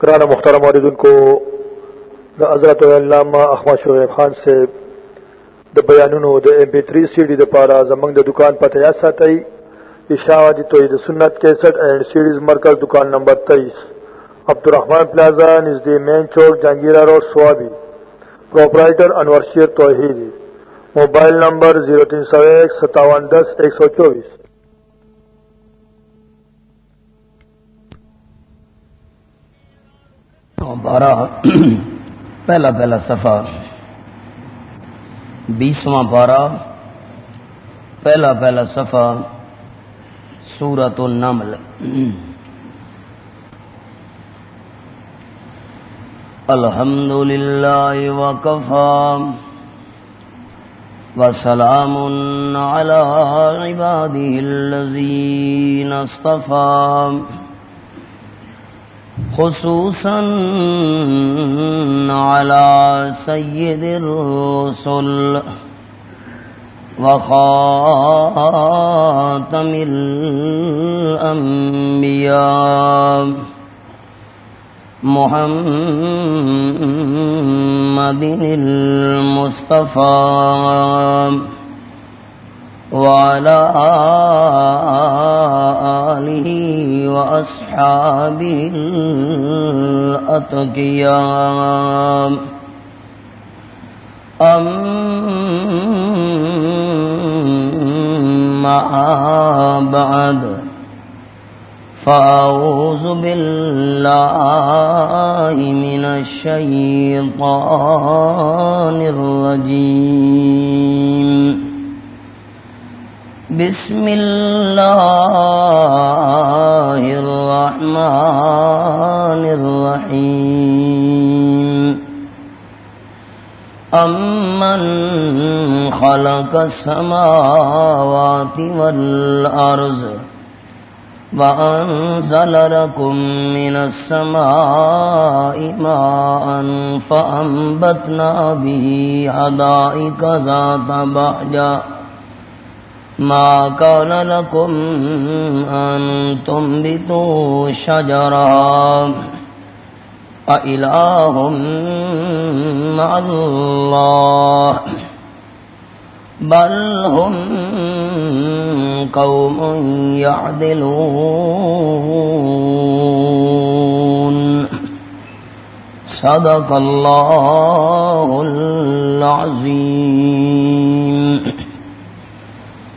کرانا مختار مردن کو دا حضرت علامہ احمد شعیب خان سے د بیانونو د ایم پی 3 سی ڈی د پارا زمنګ د دکان پته یا ساتي اشاعت جی توحید سنت 61 اینڈ سیریز مرکز دکان number 23 Abdul Rahman plaza نزد main chowk, Jahangira road, Swabi. Proprietor Anwar Sher Tauheed mobile number 03015710124 بارہ، پہلا پہلا صفحہ، بیسواں پارا پہلا پہلا صفحہ سورت النمل۔ الحمد للہ وکفا وسلام على عباده الذين اصطفى خصوصا على سيد الرسل وخاتم الأنبياء محمد المصطفى وعلى آله وأصحابه الأتقياء أما بعد فأعوذ بالله من الشيطان الرجيم. بسم الله الرحمن الرحيم. أمن خلق السماوات والأرض وأنزل لكم من السماء ماء فأنبتنا به حدائق ذات بحجا ما كان لكم أن تنبتوا شجرا أإله مع الله بل هم قوم يعدلون صدق الله العظيم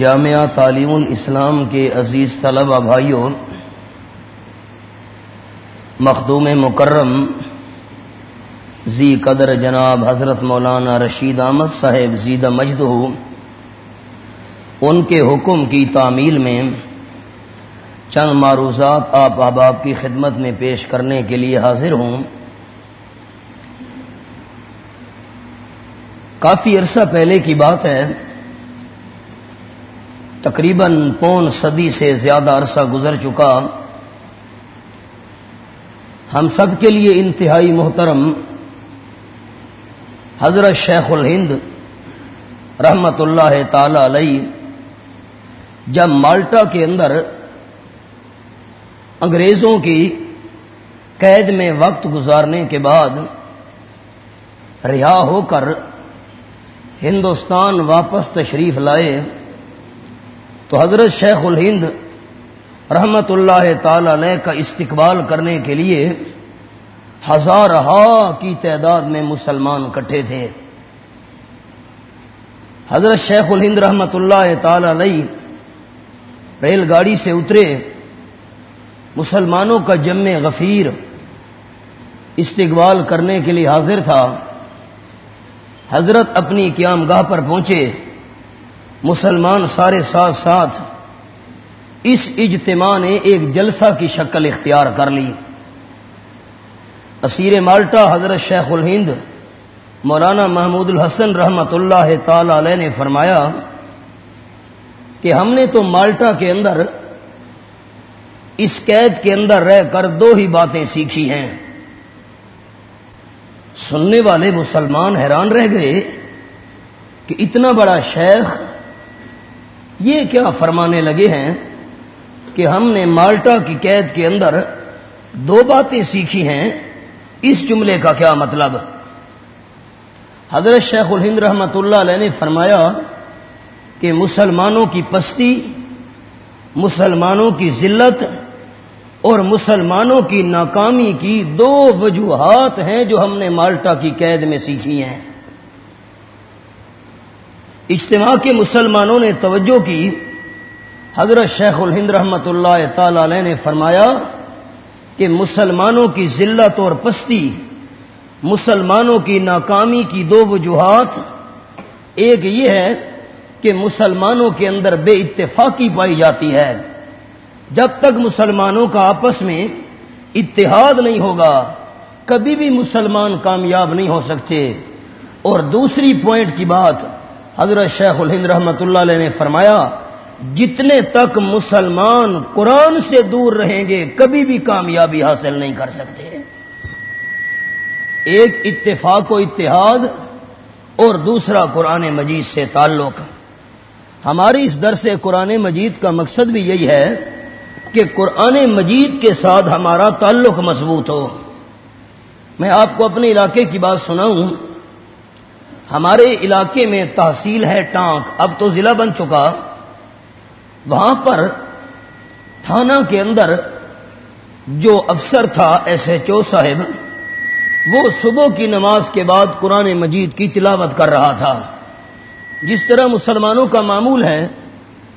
جامعہ تعلیم الاسلام کے عزیز طلبہ بھائیوں، مخدوم مکرم زی قدر جناب حضرت مولانا رشید احمد صاحب زیدہ مجد ان کے حکم کی تعمیل میں چند معروضات آپ احباب کی خدمت میں پیش کرنے کے لیے حاضر ہوں۔ کافی عرصہ پہلے کی بات ہے۔ تقریباً پون صدی سے زیادہ عرصہ گزر چکا۔ ہم سب کے لیے انتہائی محترم حضرت شیخ الہند رحمت اللہ تعالی علیہ، جب مالٹا کے اندر انگریزوں کی قید میں وقت گزارنے کے بعد رہا ہو کر ہندوستان واپس تشریف لائے۔ تو حضرت شیخ الہند رحمت اللہ تعالی علیہ کا استقبال کرنے کے لیے ہزار کی تعداد میں مسلمان کٹھے تھے۔ حضرت شیخ الہند رحمت اللہ تعالی علیہ ریل گاڑی سے اترے۔ مسلمانوں کا جم غفیر استقبال کرنے کے لیے حاضر تھا۔ حضرت اپنی قیام گاہ پر پہنچے۔ مسلمان سارے ساتھ ساتھ اس اجتماع نے ایک جلسہ کی شکل اختیار کر لی۔ اسیر مالٹا حضرت شیخ الہند مولانا محمود الحسن رحمت اللہ تعالی علیہ نے فرمایا کہ ہم نے تو مالٹا کے اندر اس قید کے اندر رہ کر دو ہی باتیں سیکھی ہیں۔ سننے والے مسلمان حیران رہ گئے کہ اتنا بڑا شیخ یہ کیا فرمانے لگے ہیں کہ ہم نے مالٹا کی قید کے اندر دو باتیں سیکھی ہیں، اس جملے کا کیا مطلب؟ حضرت شیخ الہند رحمت اللہ علیہ نے فرمایا کہ مسلمانوں کی پستی، مسلمانوں کی ذلت اور مسلمانوں کی ناکامی کی دو وجوہات ہیں جو ہم نے مالٹا کی قید میں سیکھی ہیں۔ اجتماع کے مسلمانوں نے توجہ کی۔ حضرت شیخ الہند رحمت اللہ تعالی علیہ نے فرمایا کہ مسلمانوں کی ذلت اور پستی، مسلمانوں کی ناکامی کی دو وجوہات۔ ایک یہ ہے کہ مسلمانوں کے اندر بے اتفاقی پائی جاتی ہے۔ جب تک مسلمانوں کا آپس میں اتحاد نہیں ہوگا، کبھی بھی مسلمان کامیاب نہیں ہو سکتے۔ اور دوسری پوائنٹ کی بات حضرت شیخ الہند رحمت اللہ علیہ نے فرمایا، جتنے تک مسلمان قرآن سے دور رہیں گے، کبھی بھی کامیابی حاصل نہیں کر سکتے۔ ایک اتفاق و اتحاد اور دوسرا قرآن مجید سے تعلق۔ ہماری اس درس قرآن مجید کا مقصد بھی یہی ہے کہ قرآن مجید کے ساتھ ہمارا تعلق مضبوط ہو۔ میں آپ کو اپنے علاقے کی بات سناؤں۔ ہمارے علاقے میں تحصیل ہے ٹانک، اب تو ضلع بن چکا۔ وہاں پر تھانہ کے اندر جو افسر تھا ایس ایچ او صاحب، وہ صبح کی نماز کے بعد قرآن مجید کی تلاوت کر رہا تھا۔ جس طرح مسلمانوں کا معمول ہے،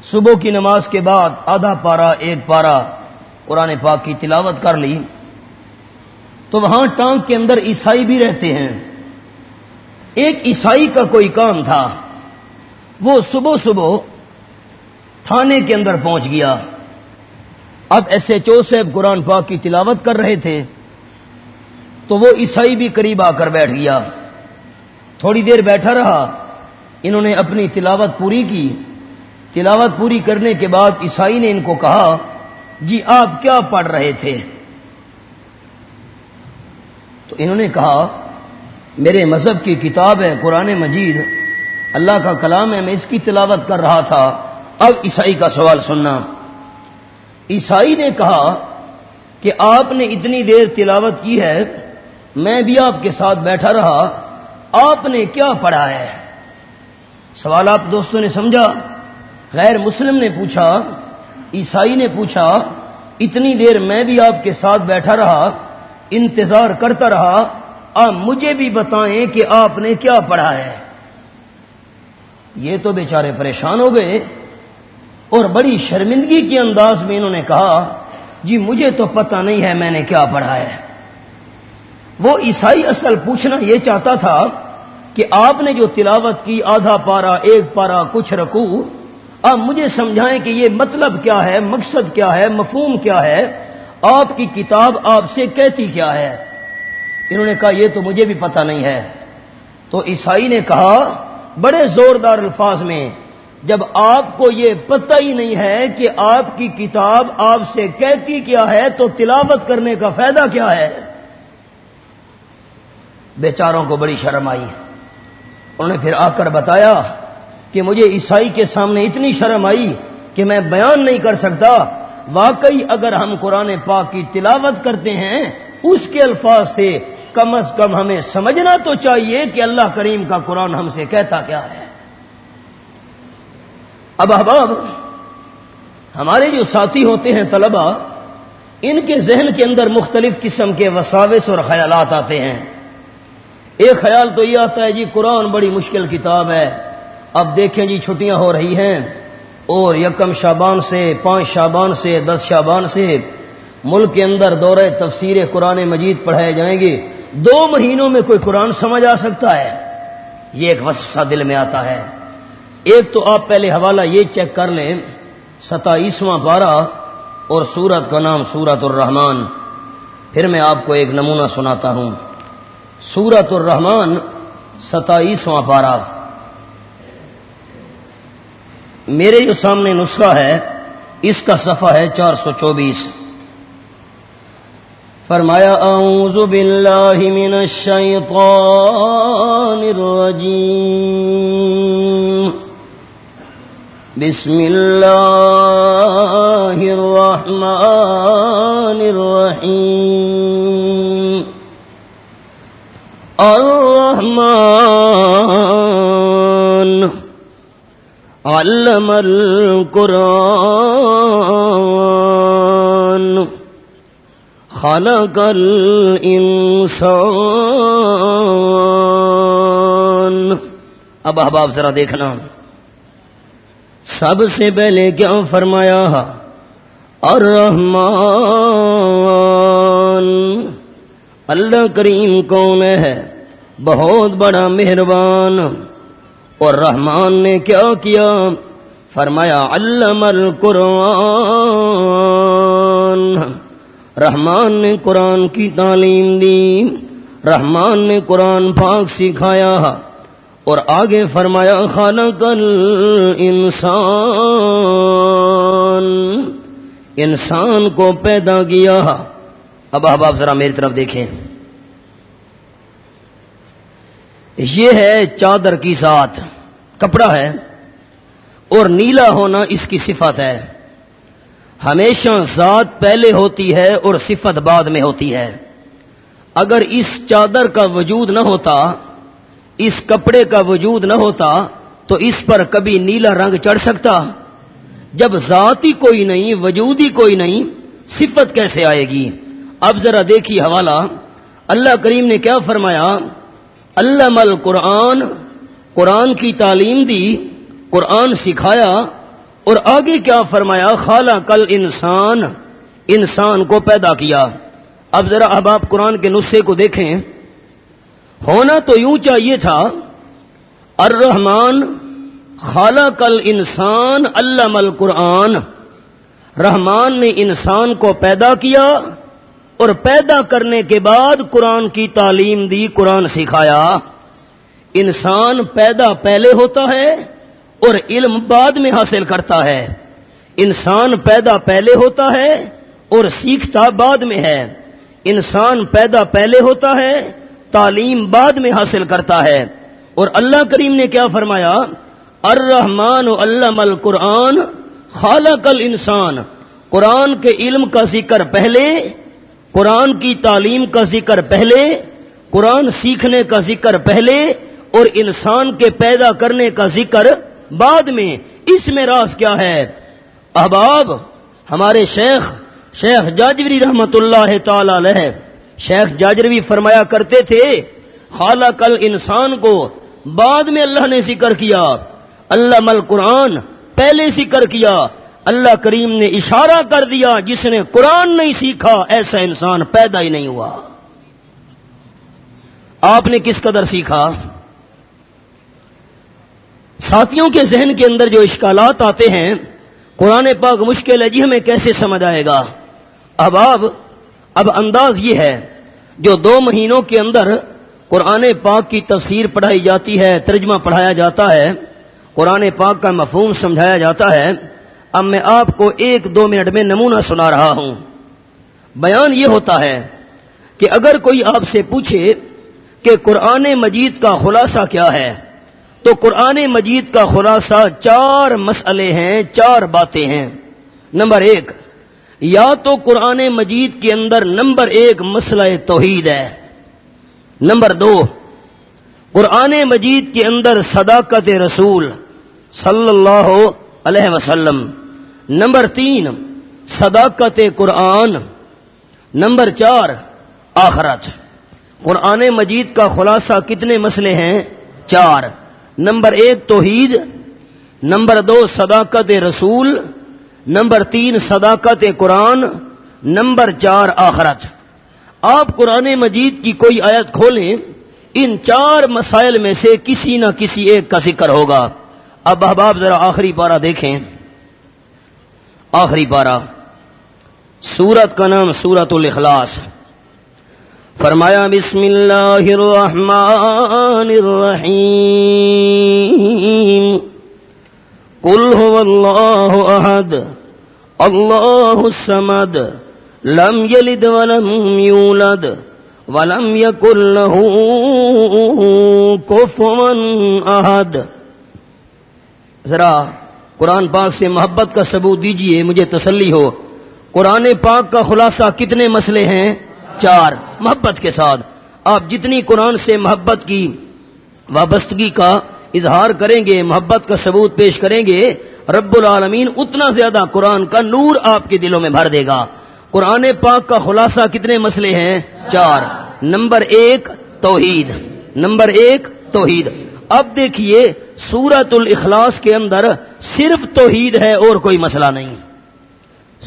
صبح کی نماز کے بعد آدھا پارا، ایک پارا قرآن پاک کی تلاوت کر لی۔ تو وہاں ٹانک کے اندر عیسائی بھی رہتے ہیں۔ ایک عیسائی کا کوئی کام تھا، وہ صبح صبح تھانے کے اندر پہنچ گیا۔ اب ایس ایچ او صاحب قرآن پاک کی تلاوت کر رہے تھے، تو وہ عیسائی بھی قریب آ کر بیٹھ گیا۔ تھوڑی دیر بیٹھا رہا، انہوں نے اپنی تلاوت پوری کی۔ تلاوت پوری کرنے کے بعد عیسائی نے ان کو کہا جی آپ کیا پڑھ رہے تھے؟ تو انہوں نے کہا میرے مذہب کی کتاب ہے، قرآن مجید۔ اللہ کا کلام ہے، میں اس کی تلاوت کر رہا تھا۔ اب عیسائی کا سوال سننا۔ عیسائی نے کہا کہ آپ نے اتنی دیر تلاوت کی ہے، میں بھی آپ کے ساتھ بیٹھا رہا۔ آپ نے کیا پڑھا ہے؟ سوال آپ دوستوں نے سمجھا؟ غیر مسلم نے پوچھا، عیسائی نے پوچھا، اتنی دیر میں بھی آپ کے ساتھ بیٹھا رہا، انتظار کرتا رہا۔ آپ مجھے بھی بتائیں کہ آپ نے کیا پڑھا ہے۔ یہ تو بیچارے پریشان ہو گئے اور بڑی شرمندگی کے انداز میں انہوں نے کہا جی مجھے تو پتہ نہیں ہے میں نے کیا پڑھا ہے۔ وہ عیسائی اصل پوچھنا یہ چاہتا تھا کہ آپ نے جو تلاوت کی، آدھا پارا، ایک پارا، کچھ رکو آپ مجھے سمجھائیں کہ یہ مطلب کیا ہے، مقصد کیا ہے، مفہوم کیا ہے، آپ کی کتاب آپ سے کہتی کیا ہے؟ انہوں نے کہا، یہ تو مجھے بھی پتہ نہیں ہے. تو عیسائی نے کہا، بڑے زوردار الفاظ میں، جب آپ کو یہ پتہ ہی نہیں ہے کہ آپ کی کتاب آپ سے کہتی کیا ہے، تو تلاوت کرنے کا فائدہ کیا ہے? بیچاروں کو بڑی شرم آئی۔ انہوں نے پھر آ کر بتایا کہ مجھے عیسائی کے سامنے اتنی شرم آئی کہ میں بیان نہیں کر سکتا۔ واقعی اگر ہم قرآن پاک کی تلاوت کرتے ہیں، اس کے الفاظ سے کم از کم ہمیں سمجھنا تو چاہیے کہ اللہ کریم کا قرآن ہم سے کہتا کیا ہے۔ اب احباب، ہمارے جو ساتھی ہوتے ہیں طلبہ، ان کے ذہن کے اندر مختلف قسم کے وساوس اور خیالات آتے ہیں۔ ایک خیال تو یہ آتا ہے جی قرآن بڑی مشکل کتاب ہے۔ اب دیکھیں جی چھٹیاں ہو رہی ہیں۔ اور یکم شابان سے، پانچ شابان سے، دس شابان سے ملک کے اندر دورے تفسیر قرآن مجید پڑھائے جائیں گے۔ دو مہینوں میں کوئی قرآن سمجھ آ سکتا ہے؟ یہ ایک وسفہ دل میں آتا ہے۔ ایک تو آپ پہلے حوالہ یہ چیک کر لیں، ستائیسواں بارہ اور سورت کا نام سورت الرحمان پھر میں آپ کو ایک نمونہ سناتا ہوں۔ سورت الرحمان ستائیسواں پارہ۔ میرے جو سامنے نسخہ ہے، اس کا صفحہ ہے چار سو چوبیس۔ فرمایا اعوذ باللہ من الشیطان الرجیم۔ بسم اللہ الرحمن الرحیم۔ الرحمن علم القرآن۔ خلق الانسان۔ اب احباب ذرا دیکھنا۔ سب سے پہلے کیا فرمایا؟ الرحمن۔ اللہ کریم کون ہے؟ بہت بڑا مہربان۔ اور رحمان نے کیا کیا؟ فرمایا، علم القرآن۔ رحمان نے قرآن کی تعلیم دی، رحمان نے قرآن پاک سکھایا اور آگے فرمایا خالق انسان انسان کو پیدا کیا۔ اب احباب ذرا میری طرف دیکھیں۔ یہ ہے چادر کی ساتھ کپڑا ہے اور نیلا ہونا اس کی صفت ہے۔ ہمیشہ ذات پہلے ہوتی ہے اور صفت بعد میں ہوتی ہے۔ اگر اس چادر کا وجود نہ ہوتا، اس کپڑے کا وجود نہ ہوتا، تو اس پر کبھی نیلا رنگ چڑھ سکتا۔ جب ذات ہی کوئی نہیں وجود ہی کوئی نہیں، صفت کیسے آئے گی؟ اب ذرا دیکھیے حوالہ۔ اللہ کریم نے کیا فرمایا؟ اللہ مل قرآن قرآن کی تعلیم دی، قرآن سکھایا اور آگے کیا فرمایا؟ خالہ کل انسان انسان کو پیدا کیا۔ اب ذرا اب آپ قرآن کے نسخے کو دیکھیں۔ ہونا تو یوں چاہیے تھا الرحمان خالہ کل انسان اللہ قرآن رحمان نے انسان کو پیدا کیا اور پیدا کرنے کے بعد قرآن کی تعلیم دی، قرآن سکھایا۔ انسان پیدا پہلے ہوتا ہے اور علم بعد میں حاصل کرتا ہے۔ انسان پیدا پہلے ہوتا ہے اور سیکھتا بعد میں ہے۔ انسان پیدا پہلے ہوتا ہے، تعلیم بعد میں حاصل کرتا ہے۔ اور اللہ کریم نے کیا فرمایا؟ الرحمان علم القرآن خالق الانسان۔ قرآن کے علم کا ذکر پہلے، قرآن کی تعلیم کا ذکر پہلے، قرآن سیکھنے کا ذکر پہلے اور انسان کے پیدا کرنے کا ذکر بعد میں اس میں راز کیا ہے؟ احباب ہمارے شیخ شیخ جاجوری رحمت اللہ تعالی علیہ، شیخ جاجروی فرمایا کرتے تھے خالہ کل انسان کو بعد میں اللہ نے ذکر کیا اللہ مل قرآن پہلے ذکر کیا، اللہ کریم نے اشارہ کر دیا، جس نے قرآن نہیں سیکھا، ایسا انسان پیدا ہی نہیں ہوا۔ آپ نے کس قدر سیکھا؟ ساتھیوں کے ذہن کے اندر جو اشکالات آتے ہیں، قرآن پاک مشکل ہے جی ہمیں کیسے سمجھ آئے گا؟ اب اب اب انداز یہ ہے، جو دو مہینوں کے اندر قرآن پاک کی تفسیر پڑھائی جاتی ہے، ترجمہ پڑھایا جاتا ہے، قرآن پاک کا مفہوم سمجھایا جاتا ہے، اب میں آپ کو ایک دو منٹ میں نمونہ سنا رہا ہوں۔ بیان یہ ہوتا ہے کہ اگر کوئی آپ سے پوچھے کہ قرآن مجید کا خلاصہ کیا ہے تو قرآن مجید کا خلاصہ چار مسئلے ہیں، چار باتیں ہیں۔ نمبر ایک، یا تو قرآن مجید کے اندر نمبر ایک مسئلہ توحید ہے۔ نمبر دو، قرآن مجید کے اندر صداقت رسول صلی اللہ علیہ وسلم۔ نمبر تین، صداقت قرآن۔ نمبر چار، آخرت۔ قرآن مجید کا خلاصہ کتنے مسئلے ہیں؟ چار۔ نمبر ایک توحید، نمبر دو صداقت رسول، نمبر تین صداقت قرآن، نمبر چار آخرت۔ آپ قرآن مجید کی کوئی آیت کھولیں، ان چار مسائل میں سے کسی نہ کسی ایک کا ذکر ہوگا۔ اب احباب ذرا آخری پارا دیکھیں۔ آخری پارا سورت کا نام سورت الاخلاص۔ فرمایا، بسم اللہ الرحمن الرحیم۔ قل هو اللہ احد، اللہ السمد لم یلد ولم یولد، ولم یکن له کفوا احد۔ ذرا قرآن پاک سے محبت کا ثبوت دیجیے، مجھے تسلی ہو۔ قرآن پاک کا خلاصہ کتنے مسئلے ہیں؟ چار محبت کے ساتھ آپ جتنی قرآن سے محبت کی وابستگی کا اظہار کریں گے، محبت کا ثبوت پیش کریں گے، رب العالمین اتنا زیادہ قرآن کا نور آپ کے دلوں میں بھر دے گا۔ قرآن پاک کا خلاصہ کتنے مسئلے ہیں؟ چار۔ نمبر ایک، توحید۔ نمبر ایک، توحید۔ اب دیکھیے سورت الاخلاص کے اندر صرف توحید ہے اور کوئی مسئلہ نہیں۔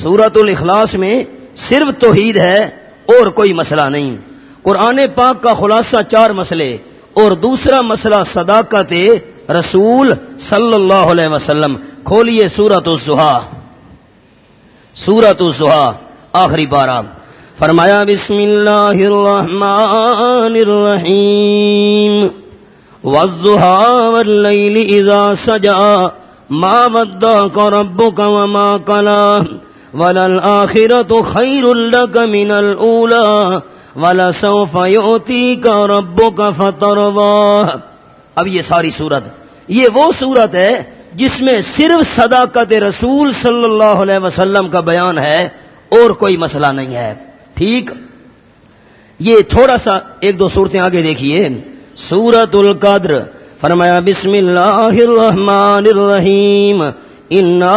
سورت الاخلاص میں صرف توحید ہے اور کوئی مسئلہ نہیں۔ قرآن پاک کا خلاصہ چار مسئلے، اور دوسرا مسئلہ صداقت رسول صلی اللہ علیہ وسلم۔ کھولیے سورت الزحا سورت الزحا آخری بارہ فرمایا، بسم اللہ الرحمن الرحیم۔ والزحا واللیل اذا سجا، ما وداک ربک وما قلا وللآخرة خير لك من الأولى ولسوف يؤتيك ربك فترضى. اب یہ ساری صورت، یہ وہ صورت ہے جس میں صرف صداقت رسول صلی اللہ علیہ وسلم کا بیان ہے، اور کوئی مسئلہ نہیں ہے۔ ٹھیک؟ یہ تھوڑا سا ایک دو صورتیں آگے دیکھیے۔ سورت القدر، فرمایا، بسم اللہ الرحمن الرحیم، انا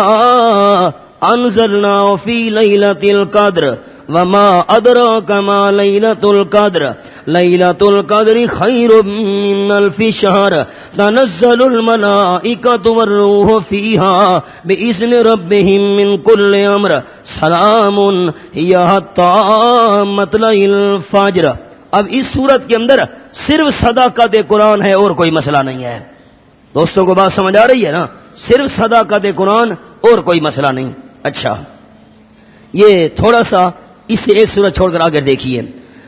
انزلنا في ليلة القدر وما أدراك ما ليلة القدر. ليلة القدر خير من الف شهر. تنزل الملائكة والروح فيها بإذن ربهم من كل أمر. سلام هي حتى مطلع الفجر. اب اس صورت کے اندر صرف صداقت قرآن ہے، اور کوئی مسئلہ نہیں ہے۔ دوستوں کو بات سمجھ آ رہی ہے نا؟ صرف صداقت قرآن اور کوئی مسئلہ نہیں۔ اچھا۔ یہ تھوڑا سا اس سے ایک سورج چھوڑ کر آگے دیکھیے۔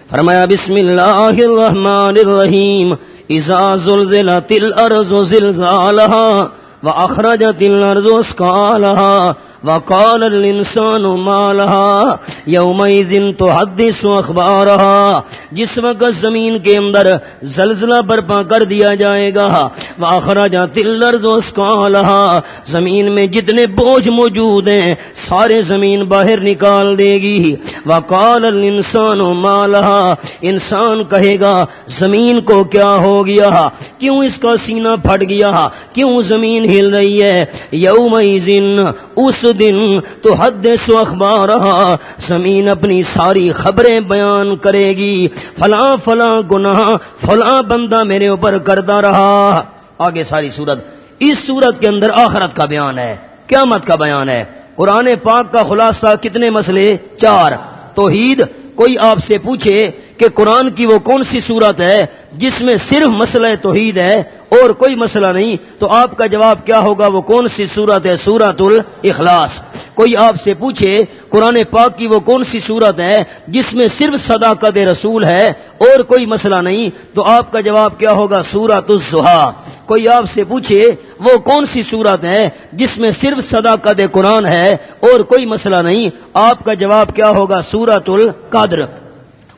فرمایا، بسم اللہ الرحمن الرحیم، اذا زلزلت الارض زلزالها واخرجت الارض اسقالها۔ وقال الانسان ما لها؟ يومئذ تحدث اخبارها. جس وقت زمین کے اندر زلزلہ برپا کر دیا جائے گا واخرجت الارض اسقالها. زمین میں جتنے بوجھ موجود ہیں، سارے زمین باہر نکال دے گی. وقال الانسان ما لها؟ انسان کہے گا، زمین کو کیا ہو گیا؟ کیوں اس کا سینہ پھٹ گیا؟ کیوں زمین ہل رہی ہے؟ یومئذ اس دن تو حد سو اخبار زمین اپنی ساری خبریں بیان کرے گی۔ فلاں فلاں گناہ فلاں بندہ میرے اوپر کرتا رہا۔ آگے ساری صورت اس صورت کے اندر آخرت کا بیان ہے۔ قیامت کا بیان ہے۔ قرآن پاک کا خلاصہ کتنے مسئلے؟ چار۔ توحید، کوئی آپ سے پوچھے کہ قرآن کی وہ کون سی صورت ہے جس میں صرف مسئلہ توحید ہے اور کوئی مسئلہ نہیں، تو آپ کا جواب کیا ہوگا؟ وہ کون سی صورت ہے؟ سورت الاخلاص کوئی آپ سے پوچھے، قرآن پاک کی وہ کون سی صورت ہے جس میں صرف صداقت رسول ہے اور کوئی مسئلہ نہیں؟ تو آپ کا جواب کیا ہوگا؟ سورت الزحا کوئی آپ سے پوچھے، وہ کون سی صورت ہے جس میں صرف صداقت قرآن ہے اور کوئی مسئلہ نہیں؟ آپ کا جواب کیا ہوگا؟ سورت القدر۔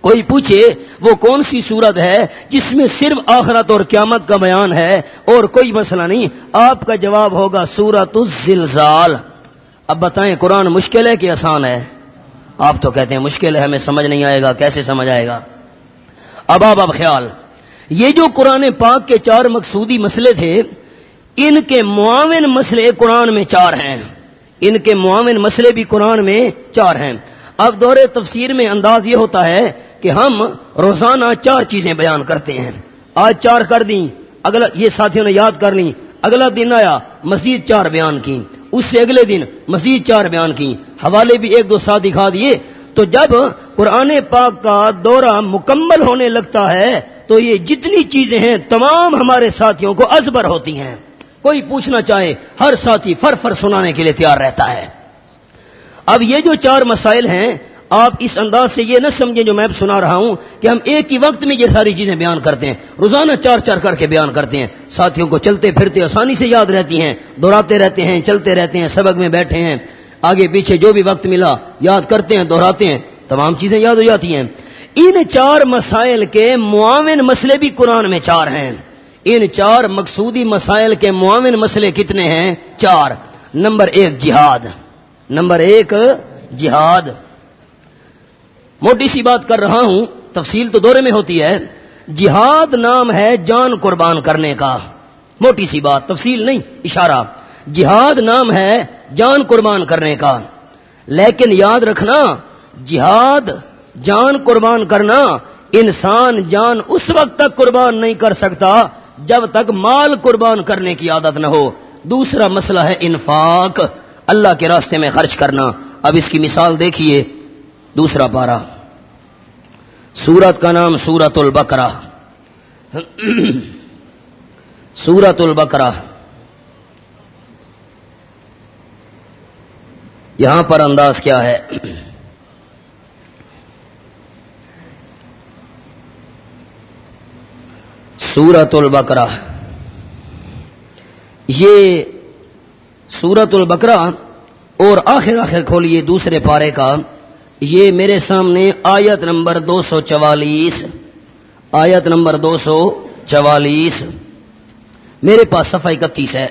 کوئی پوچھے وہ کون سی صورت ہے جس میں صرف آخرت اور قیامت کا بیان ہے اور کوئی مسئلہ نہیں؟ آپ کا جواب ہوگا سورت الزلزال۔ اب بتائیں قرآن مشکل ہے کہ آسان ہے؟ آپ تو کہتے ہیں مشکل ہے، ہمیں سمجھ نہیں آئے گا، کیسے سمجھ آئے گا؟ اب آپ اب خیال۔ یہ جو قرآن پاک کے چار مقصودی مسئلے تھے، ان کے معاون مسئلے قرآن میں چار ہیں۔ ان کے معاون مسئلے بھی قرآن میں چار ہیں۔ اب دور تفسیر میں انداز یہ ہوتا ہے کہ ہم روزانہ چار چیزیں بیان کرتے ہیں۔ آج چار کر دیں، اگلا یہ ساتھیوں نے یاد کر لی اگلا دن آیا مزید چار بیان کی اس سے اگلے دن مزید چار بیان کی حوالے بھی ایک دو ساتھ دکھا دیے۔ تو جب قرآن پاک کا دورہ مکمل ہونے لگتا ہے، تو یہ جتنی چیزیں ہیں، تمام ہمارے ساتھیوں کو ازبر ہوتی ہیں۔ کوئی پوچھنا چاہے، ہر ساتھی فر فر سنانے کے لیے تیار رہتا ہے۔ اب یہ جو چار مسائل ہیں آپ اس انداز سے یہ نہ سمجھیں جو میں سنا رہا ہوں کہ ہم ایک ہی وقت میں یہ ساری چیزیں بیان کرتے ہیں۔ روزانہ چار چار کر کے بیان کرتے ہیں۔ ساتھیوں کو چلتے پھرتے آسانی سے یاد رہتی ہیں دہراتے رہتے ہیں، چلتے رہتے ہیں، سبق میں بیٹھے ہیں۔ آگے پیچھے جو بھی وقت ملا، یاد کرتے ہیں دہراتے ہیں۔ تمام چیزیں یاد ہو جاتی ہیں۔ ان چار مسائل کے معاون مسئلے بھی قرآن میں چار ہیں۔ ان چار مقصودی مسائل کے معاون مسئلے کتنے ہیں؟ چار۔ نمبر ایک، جہاد۔ نمبر ایک، جہاد۔ موٹی سی بات کر رہا ہوں، تفصیل تو دورے میں ہوتی ہے۔ جہاد نام ہے جان قربان کرنے کا۔ موٹی سی بات، تفصیل نہیں، اشارہ۔ جہاد نام ہے جان قربان کرنے کا۔ لیکن یاد رکھنا، جہاد جان قربان کرنا، انسان جان اس وقت تک قربان نہیں کر سکتا جب تک مال قربان کرنے کی عادت نہ ہو۔ دوسرا مسئلہ ہے انفاق۔ اللہ کے راستے میں خرچ کرنا۔ اب اس کی مثال دیکھیے۔ دوسرا پارا سورت کا نام سورت البکرا سورت البکرا یہاں پر انداز کیا ہے سورت البکرا یہ سورت البکرا اور آخر آخر کھولیے دوسرے پارے کا یہ میرے سامنے آیت نمبر دو سو چوالیس، آیت نمبر دو سو چوالیس۔ میرے پاس صفحہ اکتیس ہے۔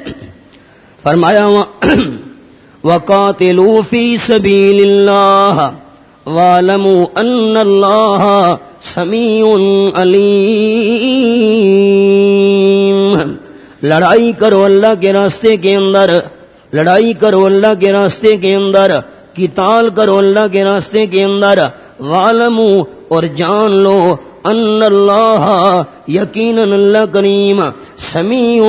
فرمایا، وقاتلوا في سبيل الله واعلموا ان الله سميع عليم۔ لڑائی کرو اللہ کے راستے کے اندر، لڑائی کرو اللہ کے راستے کے اندر۔ کتال کرو اللہ کے راستے کے اندر والمو اور جان لو ان اللہ یقین اللہ کریم، سمیع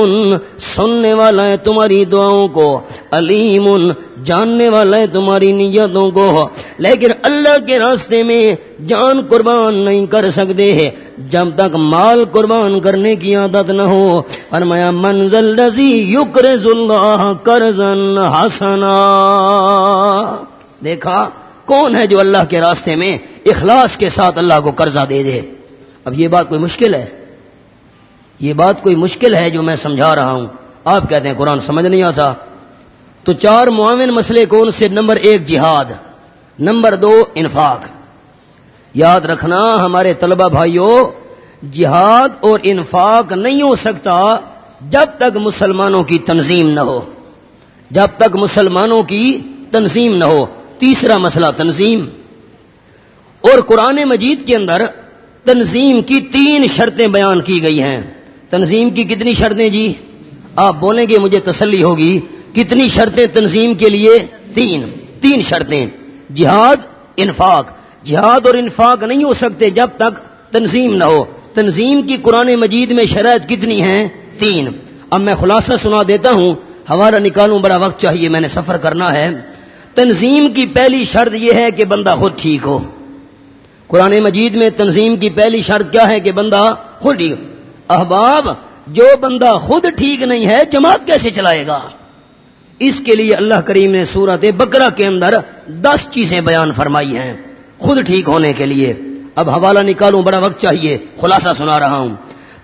سننے والا ہے تمہاری دعاؤں کو، علیم جاننے والا ہے تمہاری نیتوں کو۔ لیکن اللہ کے راستے میں جان قربان نہیں کر سکتے جب تک مال قربان کرنے کی عادت نہ ہو، فرمایا منزل رضی یقرض اللہ کرزن حسنا دیکھا کون ہے جو اللہ کے راستے میں اخلاص کے ساتھ اللہ کو قرضہ دے دے؟ اب یہ بات کوئی مشکل ہے؟ یہ بات کوئی مشکل ہے جو میں سمجھا رہا ہوں؟ آپ کہتے ہیں قرآن سمجھ نہیں آتا۔ تو چار معاون مسئلے کون سے؟ نمبر ایک جہاد، نمبر دو انفاق۔ یاد رکھنا ہمارے طلبہ بھائیوں جہاد اور انفاق نہیں ہو سکتا جب تک مسلمانوں کی تنظیم نہ ہو۔ جب تک مسلمانوں کی تنظیم نہ ہو۔ تیسرا مسئلہ تنظیم۔ اور قرآن مجید کے اندر تنظیم کی تین شرطیں بیان کی گئی ہیں۔ تنظیم کی کتنی شرطیں جی؟ آپ بولیں گے مجھے تسلی ہوگی۔ کتنی شرطیں تنظیم کے لیے؟ تین۔ تین شرطیں۔ جہاد، انفاق۔ جہاد اور انفاق نہیں ہو سکتے جب تک تنظیم نہ ہو۔ تنظیم کی قرآن مجید میں شرائط کتنی ہیں؟ تین۔ اب میں خلاصہ سنا دیتا ہوں۔ ہمارا نکالوں، بڑا وقت چاہیے، میں نے سفر کرنا ہے۔ تنظیم کی پہلی شرط یہ ہے کہ بندہ خود ٹھیک ہو۔ قرآن مجید میں تنظیم کی پہلی شرط کیا ہے کہ بندہ خود ٹھیک احباب، جو بندہ خود ٹھیک نہیں ہے، جماعت کیسے چلائے گا؟ اس کے لیے اللہ کریم نے سورت بکرا کے اندر دس چیزیں بیان فرمائی ہیں۔ خود ٹھیک ہونے کے لیے۔ اب حوالہ نکالوں، بڑا وقت چاہیے۔ خلاصہ سنا رہا ہوں۔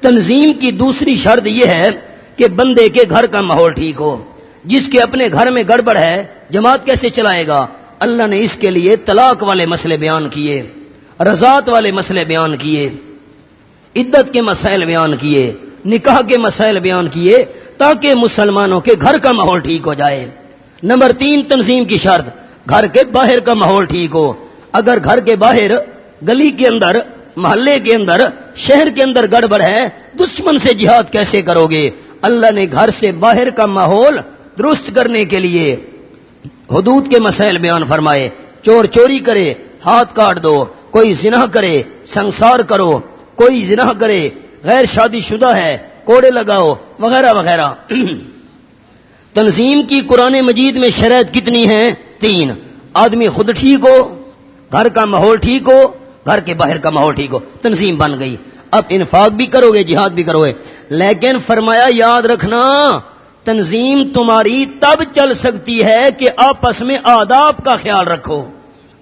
تنظیم کی دوسری شرط یہ ہے کہ بندے کے گھر کا ماحول ٹھیک ہو۔ جس کے اپنے گھر میں گڑبڑ ہے جماعت کیسے چلائے گا؟ اللہ نے اس کے لیے طلاق والے مسئلے بیان کیے رضات والے مسئلے بیان کیے، عدت کے مسائل بیان کیے، نکاح کے مسائل بیان کیے تاکہ مسلمانوں کے گھر کا ماحول ٹھیک ہو جائے۔ نمبر تین، تنظیم کی شرط، گھر کے باہر کا ماحول ٹھیک ہو۔ اگر گھر کے باہر گلی کے اندر، محلے کے اندر، شہر کے اندر گڑبڑ ہے، دشمن سے جہاد کیسے کرو گے؟ اللہ نے گھر سے باہر کا ماحول درست کرنے کے لیے حدود کے مسائل بیان فرمائے، چور چوری کرے، ہاتھ کاٹ دو، کوئی زنا کرے، سنسار کرو، کوئی زنا کرے، غیر شادی شدہ ہے، کوڑے لگاؤ، وغیرہ وغیرہ۔ تنظیم کی قرآن مجید میں شرط کتنی ہے تین۔ آدمی خود ٹھیک ہو، گھر کا ماحول ٹھیک ہو، گھر کے باہر کا ماحول ٹھیک ہو، تنظیم بن گئی۔ اب انفاق بھی کرو گے، جہاد بھی کرو گے۔ لیکن فرمایا، یاد رکھنا تنظیم تمہاری تب چل سکتی ہے کہ آپس میں آداب کا خیال رکھو۔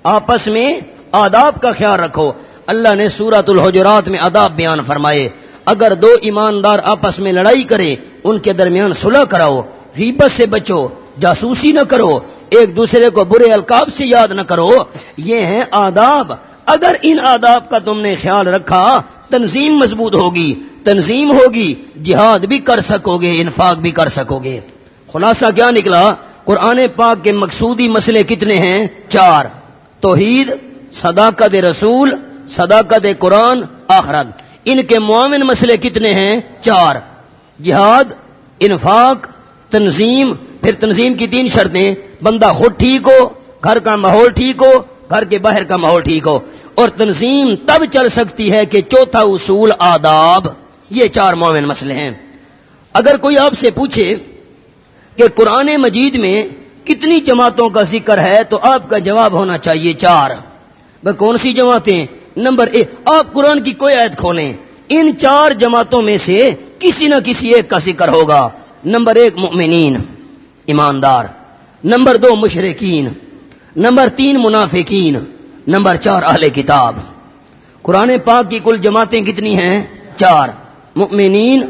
آپس میں آداب کا خیال رکھو۔ اللہ نے سورت الحجرات میں آداب بیان فرمائے۔ اگر دو ایماندار آپس میں لڑائی کرے ان کے درمیان صلح کراؤ۔ غیبت سے بچو۔ جاسوسی نہ کرو۔ ایک دوسرے کو برے القاب سے یاد نہ کرو۔ یہ ہیں آداب۔ اگر ان آداب کا تم نے خیال رکھا، تنظیم مضبوط ہوگی۔ تنظیم ہوگی، جہاد بھی کر سکو گے انفاق بھی کر سکو گے خلاصہ کیا نکلا؟ قرآن پاک کے مقصودی مسئلے کتنے ہیں؟ چار۔ توحید، صداقت رسول، صداقت قرآن، آخرت۔ ان کے معاون مسئلے کتنے ہیں؟ چار۔ جہاد، انفاق، تنظیم۔ پھر تنظیم کی تین شرطیں۔ بندہ خود ٹھیک ہو، گھر کا ماحول ٹھیک ہو، گھر کے باہر کا ماحول ٹھیک ہو۔ اور تنظیم تب چل سکتی ہے کہ چوتھا اصول آداب۔ یہ چار مومن مسئلے ہیں۔ اگر کوئی آپ سے پوچھے کہ قرآن مجید میں کتنی جماعتوں کا ذکر ہے تو آپ کا جواب ہونا چاہیے چار۔ وہ کون سی جماعتیں؟ نمبر ایک، آپ قرآن کی کوئی عید کھولیں۔ ان چار جماعتوں میں سے کسی نہ کسی ایک کا ذکر ہوگا۔ نمبر ایک مؤمنین ایماندار۔ نمبر دو مشرقین نمبر تین، منافقین۔ نمبر چار، اہل کتاب۔ قرآن پاک کی کل جماعتیں کتنی ہیں؟ چار۔ مؤمنین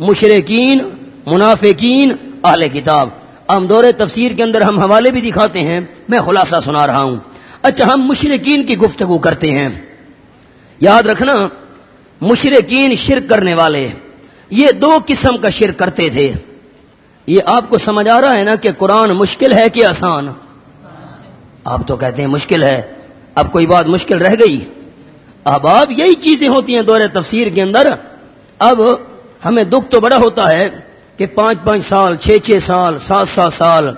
مشرقین منافقین، اہل کتاب۔ ہم دور تفسیر کے اندر ہم حوالے بھی دکھاتے ہیں، میں خلاصہ سنا رہا ہوں۔ اچھا ہم مشرقین کی گفتگو کرتے ہیں۔ یاد رکھنا مشرقین شرک کرنے والے، یہ دو قسم کا شرک کرتے تھے۔ یہ آپ کو سمجھ آ رہا ہے نا کہ قرآن مشکل ہے کہ آسان؟ آپ تو کہتے ہیں مشکل ہے۔ اب کوئی بات مشکل رہ گئی۔ اب اب یہی چیزیں ہوتی ہیں دور تفسیر کے اندر۔ اب ہمیں دکھ تو بڑا ہوتا ہے کہ پانچ پانچ سال، چھ چھ سال، سات سات سال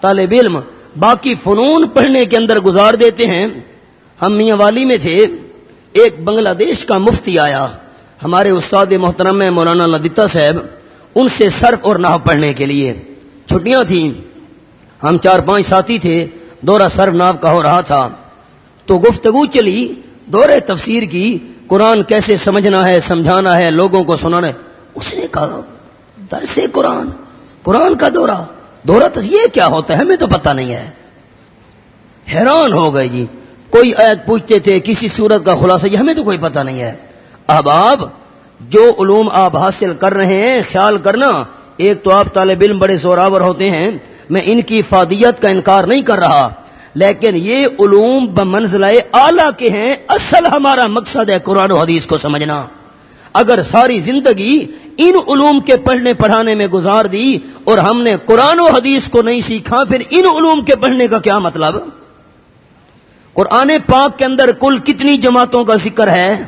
طالب علم باقی فنون پڑھنے کے اندر گزار دیتے ہیں۔ ہم میاں والی میں تھے، ایک بنگلہ دیش کا مفتی آیا، ہمارے استاد محترم مولانا لدتا صاحب، ان سے صرف اور ناو پڑھنے کے لیے۔ چھٹیاں تھیں۔ ہم چار پانچ ساتھی تھے، دورہ سرف ناو کا ہو رہا تھا۔ تو گفتگو چلی دورے تفسیر کی قرآن کیسے سمجھنا ہے، سمجھانا ہے، لوگوں کو سنانا ہے، اس نے کہا، درس قرآن قرآن کا دورہ۔ دورہ تو یہ کیا ہوتا ہے، ہمیں تو پتہ نہیں ہے۔ حیران ہو گئے جی۔ کوئی عید پوچھتے تھے، کسی صورت کا خلاصہ، یہ ہمیں تو کوئی پتہ نہیں ہے۔ اب آپ جو علوم آپ حاصل کر رہے ہیں، خیال کرنا، ایک تو آپ طالب علم بڑے زوراور ہوتے ہیں، میں ان کی افادیت کا انکار نہیں کر رہا۔ لیکن یہ علوم بمنزلہ اعلی کے ہیں، اصل ہمارا مقصد ہے قرآن و حدیث کو سمجھنا۔ اگر ساری زندگی ان علوم کے پڑھنے پڑھانے میں گزار دی اور ہم نے قرآن و حدیث کو نہیں سیکھا، پھر ان علوم کے پڑھنے کا کیا مطلب؟ قرآن پاک کے اندر کل کتنی جماعتوں کا ذکر ہے؟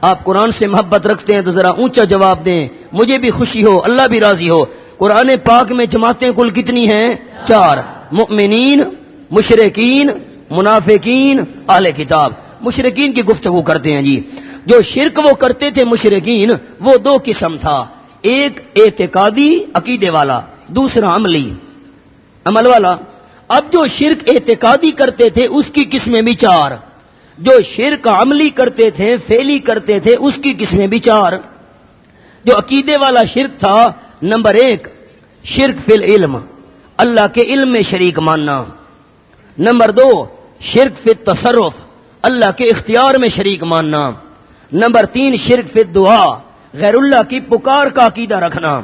آپ قرآن سے محبت رکھتے ہیں تو ذرا اونچا جواب دیں۔ مجھے بھی خوشی ہو، اللہ بھی راضی ہو۔ قرآن پاک میں جماعتیں کل کتنی ہیں؟ چار۔ مؤمنین مشرقین منافقین، اہل کتاب۔ مشرقین کی گفتگو کرتے ہیں جی۔ جو شرک وہ کرتے تھے مشرقین وہ دو قسم تھا۔ ایک اعتقادی عقیدے والا، دوسرا عملی۔ عمل والا۔ اب جو شرک اعتقادی کرتے تھے، اس کی قسمیں بھی چار۔ جو شرک عملی کرتے تھے فیلی کرتے تھے، اس کی قسمیں بھی چار۔ جو عقیدے والا شرک تھا، نمبر ایک، شرک فی العلم۔ اللہ کے علم میں شریک ماننا۔ نمبر دو، شرک فی تصرف اللہ کے اختیار میں شریک ماننا۔ نمبر تین، شرک فی دعا غیر اللہ کی پکار کا عقیدہ رکھنا۔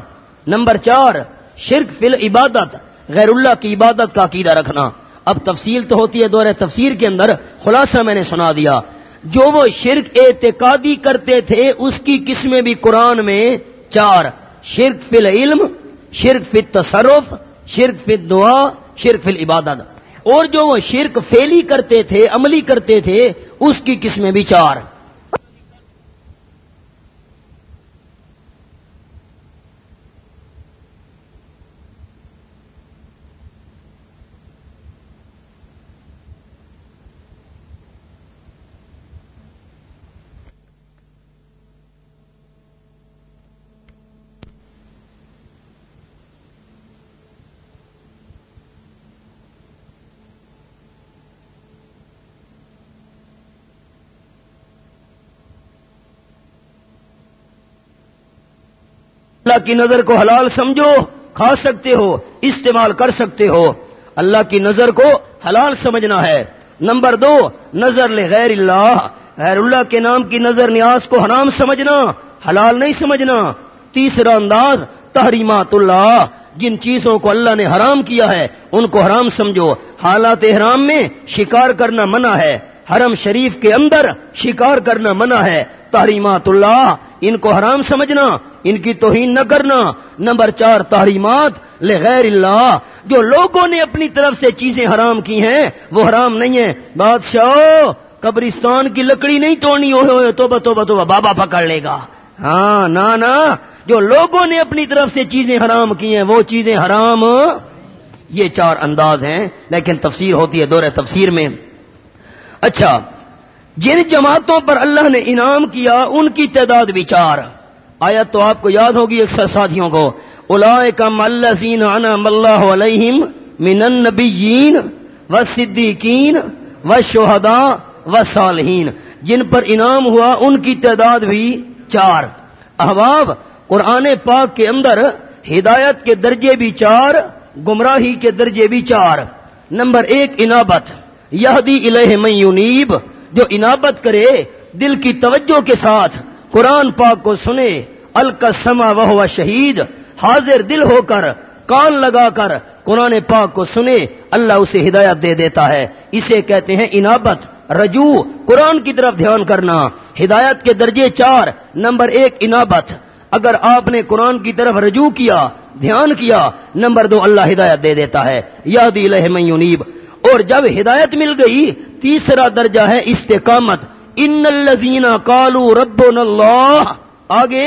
نمبر چار، شرک فی عبادت غیر اللہ کی عبادت کا عقیدہ رکھنا۔ اب تفصیل تو ہوتی ہے دور تفسیر کے اندر، خلاصہ میں نے سنا دیا۔ جو وہ شرک اعتقادی کرتے تھے، اس کی قسمیں بھی قرآن میں چار۔ شرک فی العلم، شرک فی تصرف شرک فی دعا شرک فی عبادت اور جو وہ شرک فیلی کرتے تھے، عملی کرتے تھے، اس کی قسمیں بھی چار۔ اللہ کی نظر کو حلال سمجھو، کھا سکتے ہو، استعمال کر سکتے ہو۔ اللہ کی نظر کو حلال سمجھنا ہے۔ نمبر دو، نظر لے غیر اللہ۔ غیر اللہ کے نام کی نظر نیاز کو حرام سمجھنا، حلال نہیں سمجھنا۔ تیسرا انداز، تحریمات اللہ۔ جن چیزوں کو اللہ نے حرام کیا ہے، ان کو حرام سمجھو۔ حالات حرام میں شکار کرنا منع ہے۔ حرم شریف کے اندر شکار کرنا منع ہے۔ تحریمات اللہ۔ ان کو حرام سمجھنا، ان کی توہین نہ کرنا۔ نمبر چار، تحریمات۔ لغیر اللہ، جو لوگوں نے اپنی طرف سے چیزیں حرام کی ہیں، وہ حرام نہیں ہے بادشاہ، قبرستان کی لکڑی نہیں توڑنی ہو تو بتو بتو بابا پکڑ لے گا۔ ہاں نہ جو لوگوں نے اپنی طرف سے چیزیں حرام کی ہیں، وہ چیزیں حرام۔ یہ چار انداز ہیں، لیکن تفسیر ہوتی ہے دور تفسیر میں۔ اچھا جن جماعتوں پر اللہ نے انعام کیا، ان کی تعداد بھی چار۔ آیا تو آپ کو یاد ہوگی اکثر ساتھیوں کو۔ الا کم اللہ اللہ علیہم من النبیین و صدیقین و شہدا و صالحین جن پر انعام ہوا، ان کی تعداد بھی چار۔ احباب، قرآن پاک کے اندر ہدایت کے درجے بھی چار، گمراہی کے درجے بھی چار۔ نمبر ایک، انابت۔ یہدی الہ میونیب جو انابت کرے، دل کی توجہ کے ساتھ قرآن پاک کو سنے الکسما وہ شہید، حاضر دل ہو کر، کان لگا کر قرآن پاک کو سنے، اللہ اسے ہدایت دے دیتا ہے۔ اسے کہتے ہیں انابت رجوع، قرآن کی طرف دھیان کرنا۔ ہدایت کے درجے چار، نمبر ایک انابت اگر آپ نے قرآن کی طرف رجوع کیا، دھیان کیا، نمبر دو، اللہ ہدایت دے دیتا ہے۔ یاد میونیب اور جب ہدایت مل گئی، تیسرا درجہ ہے استقامت. ان الزین کالو رب اللہ آگے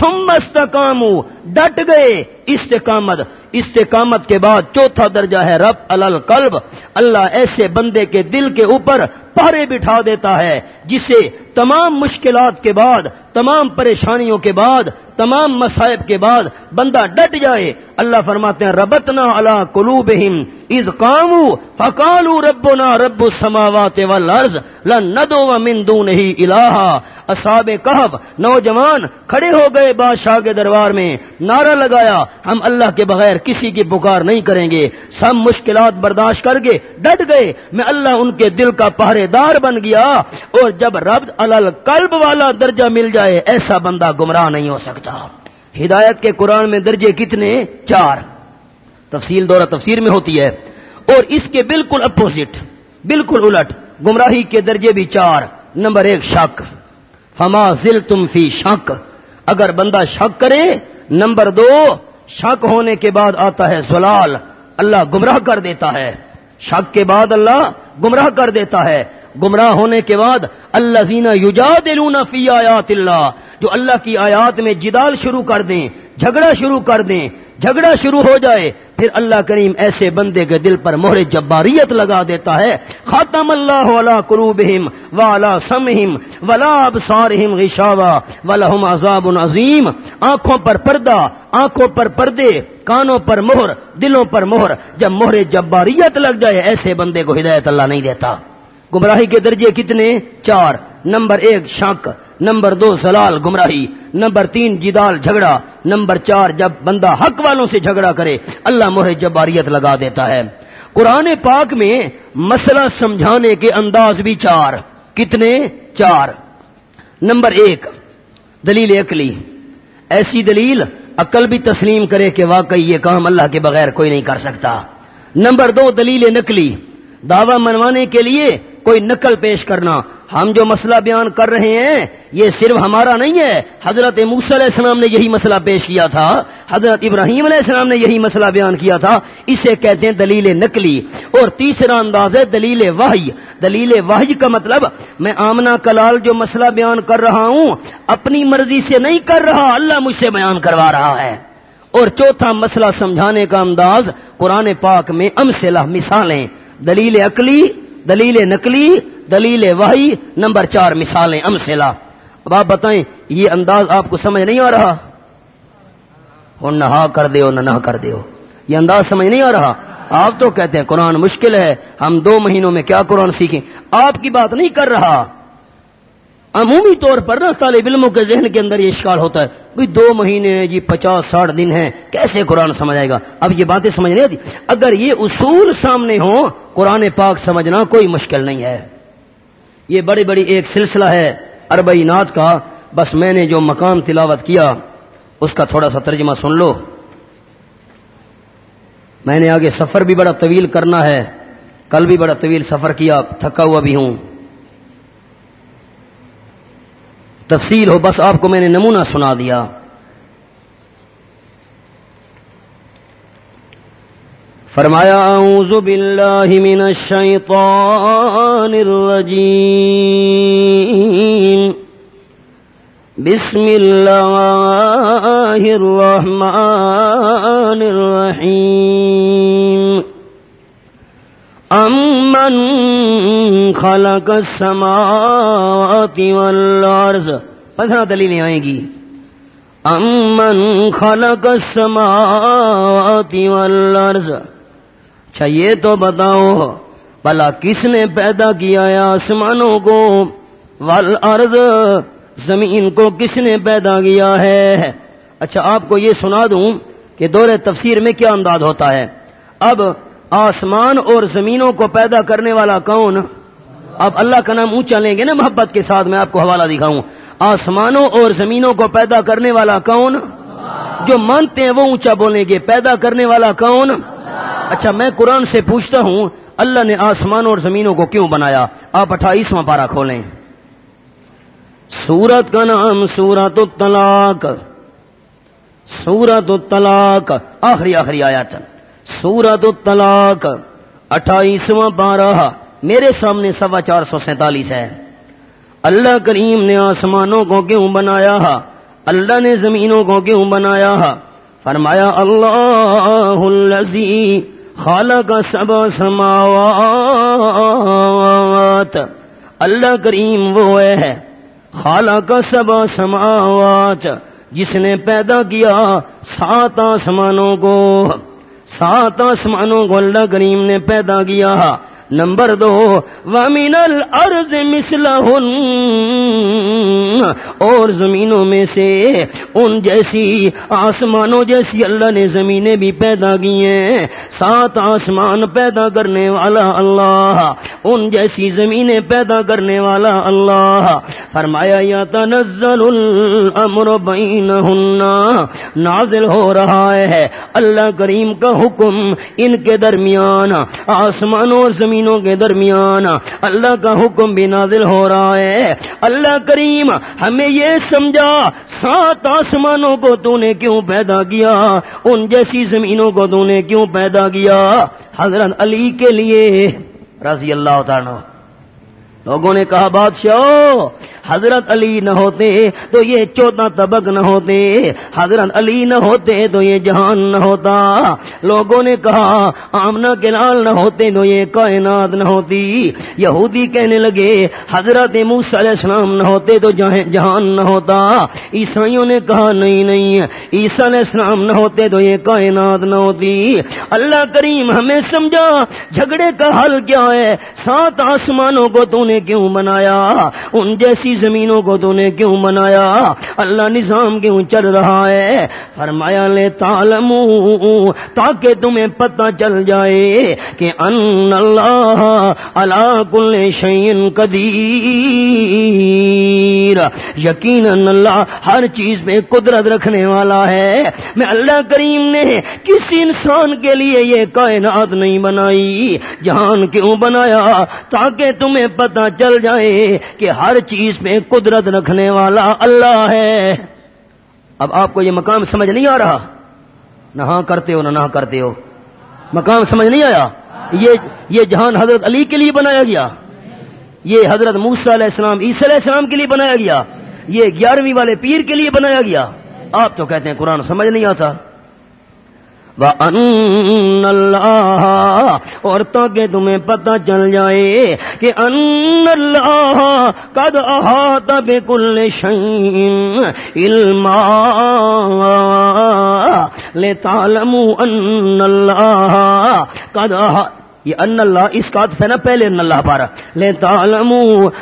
سمست کام ڈٹ گئے، استقامت. استقامت کے بعد چوتھا درجہ ہے رب القلب. اللہ ایسے بندے کے دل کے اوپر پہرے بٹھا دیتا ہے، جسے تمام مشکلات کے بعد، تمام پریشانیوں کے بعد، تمام مصائب کے بعد بندہ ڈٹ جائے۔ اللہ فرماتے ہیں ربتنا اللہ کلو بہم از کامو فکالو ربنا رب سماوات والارض لندو من دون الہا۔ اصحاب کہب نوجوان کھڑے ہو گئے بادشاہ کے دربار میں، نعرہ لگایا، ہم اللہ کے بغیر کسی کی پکار نہیں کریں گے۔ سب مشکلات برداشت کر کے ڈٹ گئے۔ میں اللہ ان کے دل کا پہرے دار بن گیا اور جب رب القلب والا درجہ مل جائے، ایسا بندہ گمراہ نہیں ہو سکتا۔ ہدایت کے قرآن میں درجے کتنے؟ چار۔ تفصیل دورہ تفسیر میں ہوتی ہے۔ اور اس کے بالکل اپوزٹ، بالکل الٹ، گمراہی کے درجے بھی چار۔ نمبر ایک، شک۔ فما ذل تم فی شک۔ اگر بندہ شک کرے، نمبر دو، شک ہونے کے بعد آتا ہے زلال اللہ گمراہ کر دیتا ہے۔ شک کے بعد اللہ گمراہ کر دیتا ہے۔ گمراہ ہونے کے بعد اللہ زینا یوجا دلونا فی آیات اللہ، جو اللہ کی آیات میں جدال شروع کر دیں، جھگڑا شروع کر دیں جھگڑا شروع ہو جائے، پھر اللہ کریم ایسے بندے کے دل پر مہر جباریت لگا دیتا ہے۔ خاتم اللہ والا قروبہم والا سمہم ولا ابصارہم غشاوا ولہم عذاب عظیم۔ آنکھوں پر پردہ، آنکھوں پر پردے، کانوں پر مہر، دلوں پر مہر۔ جب مہر جباریت لگ جائے، ایسے بندے کو ہدایت اللہ نہیں دیتا۔ گمراہی کے درجے کتنے؟ چار۔ نمبر ایک، شک۔ نمبر دو سلال گمراہی، نمبر تین جدال جھگڑا، نمبر چار جب بندہ حق والوں سے جھگڑا کرے، اللہ مہر جباریت لگا دیتا ہے۔ قرآن پاک میں مسئلہ سمجھانے کے انداز بھی چار۔ کتنے؟ چار۔ نمبر ایک، دلیل اکلی ایسی دلیل عقل بھی تسلیم کرے کہ واقعی یہ کام اللہ کے بغیر کوئی نہیں کر سکتا۔ نمبر دو، دلیل نکلی دعوی منوانے کے لیے کوئی نقل پیش کرنا۔ ہم جو مسئلہ بیان کر رہے ہیں، یہ صرف ہمارا نہیں ہے۔ حضرت موسی علیہ السلام نے یہی مسئلہ پیش کیا تھا۔ حضرت ابراہیم علیہ السلام نے یہی مسئلہ بیان کیا تھا۔ اسے کہتے ہیں دلیل نقلی۔ اور تیسرا انداز ہے دلیل واہی دلیل واہی کا مطلب میں آمنا کلال جو مسئلہ بیان کر رہا ہوں، اپنی مرضی سے نہیں کر رہا، اللہ مجھ سے بیان کروا رہا ہے۔ اور چوتھا مسئلہ سمجھانے کا انداز، قرآن پاک میں امثلہ مثالیں۔ دلیل عقلی دلیل نقلی، دلیل وحی، نمبر چار مثالیں امسلا اب آپ بتائیں، یہ انداز آپ کو سمجھ نہیں آ رہا؟ نہ ہا کر دے نہ نہ کر دے یہ انداز سمجھ نہیں آ رہا؟ آپ تو کہتے ہیں، قرآن مشکل ہے، ہم دو مہینوں میں کیا قرآن سیکھیں؟ آپ کی بات نہیں کر رہا۔ عمومی طور پر نا طالب علموں کے ذہن کے اندر یہ اشکال ہوتا ہے بھائی دو مہینے جی پچاس، ساٹھ دن ہیں، کیسے قرآن سمجھ آئے گا؟ اب یہ باتیں سمجھ نہیں آتی۔ اگر یہ اصول سامنے ہوں، قرآن پاک سمجھنا کوئی مشکل نہیں ہے۔ یہ بڑی بڑی ایک سلسلہ ہے اربئی نات کا۔ بس میں نے جو مقام تلاوت کیا، اس کا تھوڑا سا ترجمہ سن لو۔ میں نے آگے سفر بھی بڑا طویل کرنا ہے، کل بھی بڑا طویل سفر کیا، تھکا ہوا بھی ہوں۔ تفصیل ہو، بس آپ کو میں نے نمونہ سنا دیا۔ فرمایا، اعوذ باللہ من الشیطان الرجیم۔ بسم اللہ الرحمن الرحیم۔ امن خلق السماوات والارض پندرہ دلیلیں آئیں گی۔ امن خلق السماوات والارض اچھا یہ تو بتاؤ بلا کس نے پیدا کیا ہے آسمانوں کو؟ والارض زمین کو کس نے پیدا کیا ہے؟ اچھا آپ کو یہ سنا دوں کہ دور تفسیر میں کیا انداز ہوتا ہے۔ اب آسمان اور زمینوں کو پیدا کرنے والا کون؟ اب اللہ کا نام اونچا لیں گے نا محبت کے ساتھ میں آپ کو حوالہ دکھاؤں۔ آسمانوں اور زمینوں کو پیدا کرنے والا کون؟ جو مانتے ہیں وہ اونچا بولیں گے۔ پیدا کرنے والا کون؟ اچھا میں قرآن سے پوچھتا ہوں، اللہ نے آسمانوں اور زمینوں کو کیوں بنایا؟ آپ اٹھائیسواں پارا کھولیں۔ سورت کا نام سورت الطلاق۔ سورت الطلاق، آخری آخری آیا چل سورت الطلاق، اٹھائیسواں بارہ میرے سامنے سوا چار سو سینتالیس ہے۔ اللہ کریم نے آسمانوں کو کیوں بنایا؟ اللہ نے زمینوں کو کیوں بنایا؟ فرمایا، اللہ الذی خالق سب سماوات اللہ کریم وہ ہے خالق سب سماوات، جس نے پیدا کیا سات آسمانوں کو۔ سات آسمانوں کو اللہ کریم نے پیدا کیا۔ نمبر دو وامین الارض مثلہن اور زمینوں میں سے ان جیسی آسمانوں جیسی اللہ نے زمینیں بھی پیدا کی ہیں، سات آسمان پیدا کرنے والا اللہ، ان جیسی زمینیں پیدا کرنے والا اللہ۔ فرمایا یا تنزل الامر بینہن، نازل ہو رہا ہے۔ اللہ کریم کا حکم ان کے درمیان آسمانوں اور زمین زمینوں کے درمیان اللہ کا حکم بھی نازل ہو رہا ہے۔ اللہ کریم، ہمیں یہ سمجھا، سات آسمانوں کو تو نے کیوں پیدا کیا؟ ان جیسی زمینوں کو تو نے کیوں پیدا کیا؟ حضرت علی کے لیے۔ رضی اللہ تعالی لوگوں نے کہا بادشاہ حضرت علی نہ ہوتے تو یہ چودہ طبق نہ ہوتے حضرت علی نہ ہوتے تو یہ جہان نہ ہوتا لوگوں نے کہا آمنا کے لال نہ ہوتے تو یہ کائنات نہ ہوتی یہودی کہنے لگے حضرت موسی علیہ السلام نہ ہوتے تو جہان نہ ہوتا عیسائیوں نے کہا نہیں نہیں عیسیٰ علیہ السلام نہ ہوتے تو یہ کائنات نہ ہوتی اللہ کریم ہمیں سمجھا جھگڑے کا حل کیا ہے سات آسمانوں کو تو نے کیوں بنایا ان جیسی زمینوں کو تو نے کیوں منایا؟ اللہ نظام کیوں چل رہا ہے؟ فرمایا، لے تالم تاکہ تمہیں پتہ چل جائے کہ ان اللہ اللہ کل شعین قدیر۔ یقین اللہ ہر چیز میں قدرت رکھنے والا ہے۔ میں اللہ کریم نے کسی انسان کے لیے یہ کائنات نہیں بنائی، جہان کیوں بنایا؟ تاکہ تمہیں پتہ چل جائے کہ ہر چیز میں قدرت رکھنے والا اللہ ہے۔ اب آپ کو یہ مقام سمجھ نہیں آ رہا۔ نہ ہاں کرتے ہو، نہ نہ کرتے ہو۔ مقام سمجھ نہیں آیا۔ یہ یہ جہان حضرت علی کے لیے بنایا گیا۔ یہ حضرت موسا علیہ السلام، عیسی علیہ السلام کے لیے بنایا گیا۔ یہ گیارہویں والے پیر کے لیے بنایا گیا۔ آپ تو کہتے ہیں قرآن سمجھ نہیں آتا۔ ان اللہ اور تاکہ تمہیں پتہ چل جائے کہ ان اللہ قد احاط بكل شيء علما لتعلموا ان اللہ قد احاط یہ ان اللہ، اس کا ہے نا پہلے ان اللہ پارا۔ لے تعلم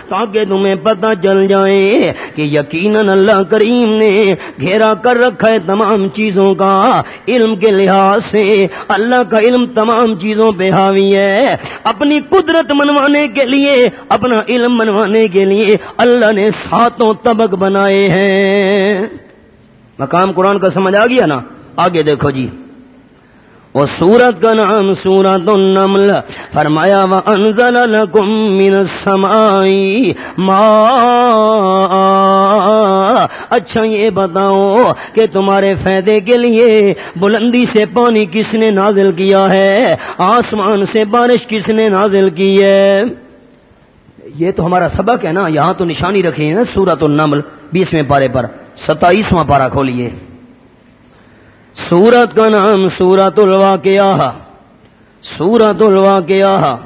تاکہ تمہیں پتہ چل جائے کہ یقیناً اللہ کریم نے گھیرا کر رکھا ہے تمام چیزوں کا۔ علم کے لحاظ سے اللہ کا علم تمام چیزوں پہ حاوی ہے۔ اپنی قدرت منوانے کے لیے، اپنا علم منوانے کے لیے اللہ نے ساتوں طبق بنائے ہیں۔ مقام قرآن کا سمجھ آ گیا نا؟ آگے دیکھو جی۔ وہ سورت کا نام سورت النمل. فرمایا وہ انزل لکم من السمائی ما اچھا یہ بتاؤ کہ تمہارے فائدے کے لیے بلندی سے پانی کس نے نازل کیا ہے؟ آسمان سے بارش کس نے نازل کی ہے؟ یہ تو ہمارا سبق ہے نا، یہاں تو نشانی رکھی ہے نا سورت النمل، بیسویں پارے پر، ستائیسواں پارا کھولیے۔ سورت کا نام سورت الواقعہ سورت الواقعہ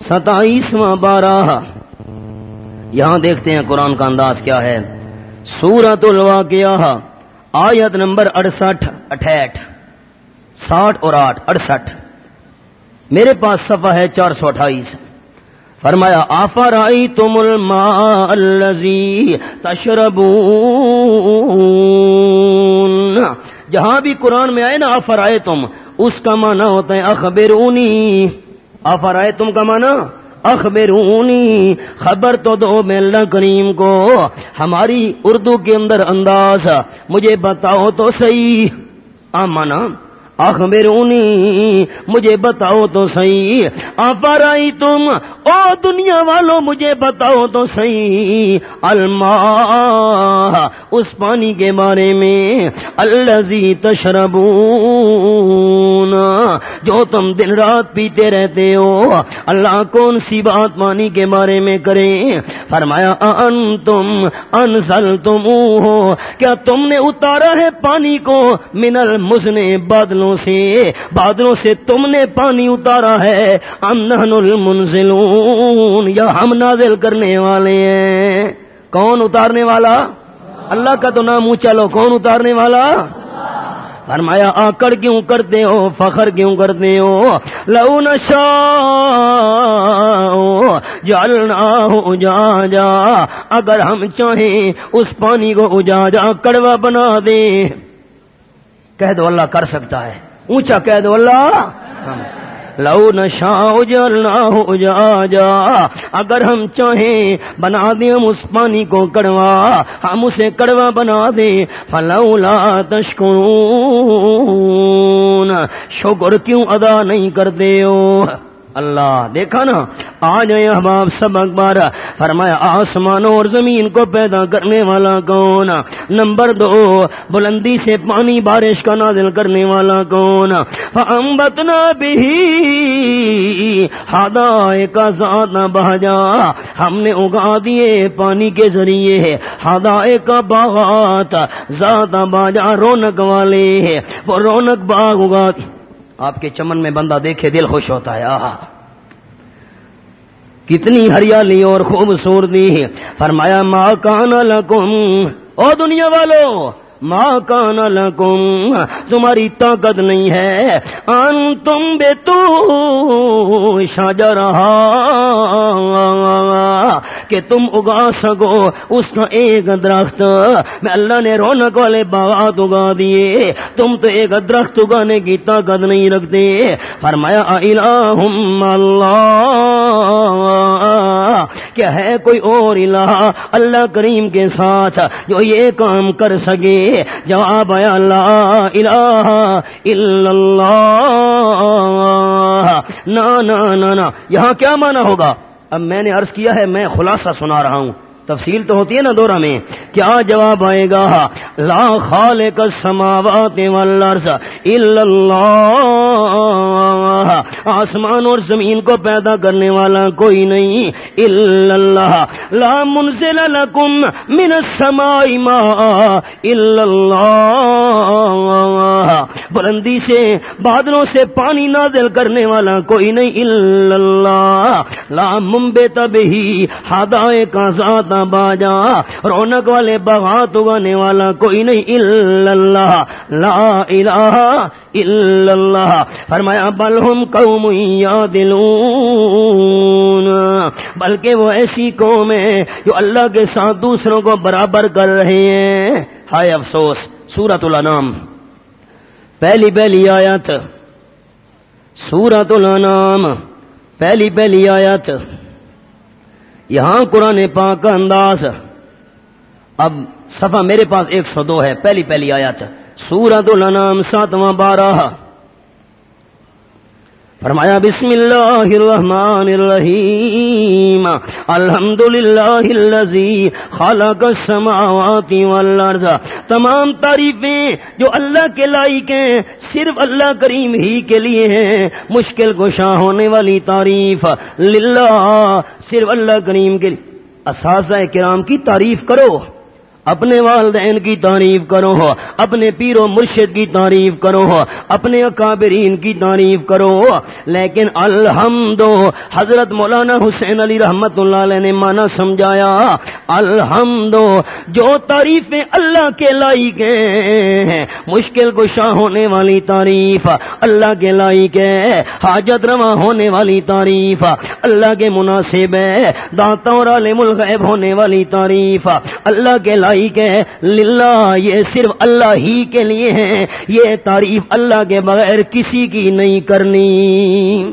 ستائیسواں بارہ یہاں دیکھتے ہیں قرآن کا انداز کیا ہے۔ سورت الواقعہ آیت نمبر اڑسٹھ اٹھائٹ ساٹھ اور آٹھ، اڑسٹھ۔ میرے پاس صفحہ ہے چار سو اٹھائیس۔ فرمایا آفر آئی تم الزی تشرب جہاں بھی قرآن میں آئے نا، آفر آئے تم، اس کا معنی ہوتا ہے اخبرونی۔ آفر آئے تم کا معنی؟ اخبرونی۔ خبر تو دو میں اللہ کریم کو، ہماری اردو کے اندر انداز، مجھے بتاؤ تو صحیح۔ آمانا اخبرونی، مجھے بتاؤ تو صحیح۔ آئی تم او دنیا والوں مجھے بتاؤ تو صحیح۔ الما اس پانی کے بارے میں الزی تشرب جو تم دن رات پیتے رہتے ہو، اللہ کون سی بات پانی کے بارے میں کریں فرمایا ان تم انسل تم ہو کیا تم نے اتارا ہے پانی کو منل مزنے بادلوں سے؟ بادلوں سے تم نے پانی اتارا ہے۔ امن المنزلون۔ یا ہم نازل کرنے والے ہیں۔ کون اتارنے والا؟ اللہ کا تو نام اونچا لو، کون اتارنے والا؟ فرمایا، آکڑ کیوں کرتے ہو؟ فخر کیوں کرتے ہو؟ لو نشا جلنا ہو جا جا اگر ہم چاہیں اس پانی کو اجا جا کڑوا بنا دیں کہہ دو اللہ کر سکتا ہے۔ اونچا کہہ دو اللہ۔ ہاں۔ لو نشا اجلنا ہو جا جا اگر ہم چاہیں بنا دیں ہم اس پانی کو کڑوا، ہم اسے کڑوا بنا دیں، فلولا تشکرون، شکر کیوں ادا نہیں کرتے ہو؟ اللہ، دیکھا نا؟ آج احباب سب اخبار فرمایا آسمانوں اور زمین کو پیدا کرنے والا کون؟ نمبر دو، بلندی سے پانی بارش کا نازل کرنے والا کون؟ امبتنا بھی ہدائے کا ذات بہجا۔ ہم نے اگا دیے پانی کے ذریعے۔ ہدائے کا باغات ذات باجا رونق والے۔ وہ رونق باغ اگا دی آپ کے چمن میں بندہ دیکھے دل خوش ہوتا ہے، آہا۔ کتنی ہریالی اور خوبصورتی فرمایا ماں کان لکم، او دنیا والو ماں کان لکم، تمہاری طاقت نہیں ہے۔ ان تم بے تو شاجا رہا کہ تم اگا سکو اس کا ایک درخت۔ میں اللہ نے رونق والے باغات اگا دیے، تم تو ایک درخت اگانے کی طاقت نہیں رکھتے۔ فرمایا الہم اللہ کیا ہے کوئی اور الہ، اللہ کریم کے ساتھ جو یہ کام کر سکے۔ جواب آیا اللہ الہ الا اللہ۔ نہ یہاں کیا مانا ہوگا؟ اب میں نے عرض کیا ہے، میں خلاصہ سنا رہا ہوں۔ تفصیل تو ہوتی ہے نا دورہ میں۔ کیا جواب آئے گا؟ لا خالق السماوات والارض الا اللہ۔ آسمان اور زمین کو پیدا کرنے والا کوئی نہیں الا اللہ. لا منزل لکم من السماء ماء الا اللہ. بلندی سے، بادلوں سے پانی نازل کرنے والا کوئی نہیں الا اللہ. لا منبت به حدائق ذات باجا، رونق والے بغات اگانے والا کوئی نہیں اللہ، لا الہ الا اللہ۔ فرمایا، بل ہم قوم یادلون۔ بلکہ وہ ایسی قوم ہے جو اللہ کے ساتھ دوسروں کو برابر کر رہے ہیں۔ ہائے افسوس سورت الانام پہلی پہلی آیت سورت الانام پہلی پہلی آیت، یہاں قرآن پاک کا انداز، اب صفحہ میرے پاس ایک سو دو ہے، پہلی پہلی آیت سورت الانام ساتواں بارہ۔ فرمایا، بسم اللہ الرحمن الرحیم۔ الحمد للہ خالق السماوات والارض۔ تمام تعریفیں جو اللہ کے لائق ہیں، صرف اللہ کریم ہی کے لیے ہیں۔ مشکل گشا ہونے والی تعریف۔ للہ، صرف اللہ کریم کے لیے۔ اساتذہ کرام کی تعریف کرو۔ اپنے والدین کی تعریف کرو ہو، اپنے پیر و مرشد کی تعریف کرو ہو، اپنے اکابرین کی تعریف کرو لیکن الحمد، حضرت مولانا حسین علی رحمت اللہ علیہ نے مانا سمجھایا، الحمد، جو تعریفیں اللہ کے لائق ہیں، مشکل گشا ہونے والی تعریف، اللہ کے لائق ہے، حاجت روا ہونے والی تعریف، اللہ کے مناسب ہے داتا اور عالم الغیب ہونے والی تعریف، اللہ کے لائق للہ، یہ صرف اللہ ہی کے لیے ہیں۔ یہ تعریف اللہ کے بغیر کسی کی نہیں کرنی۔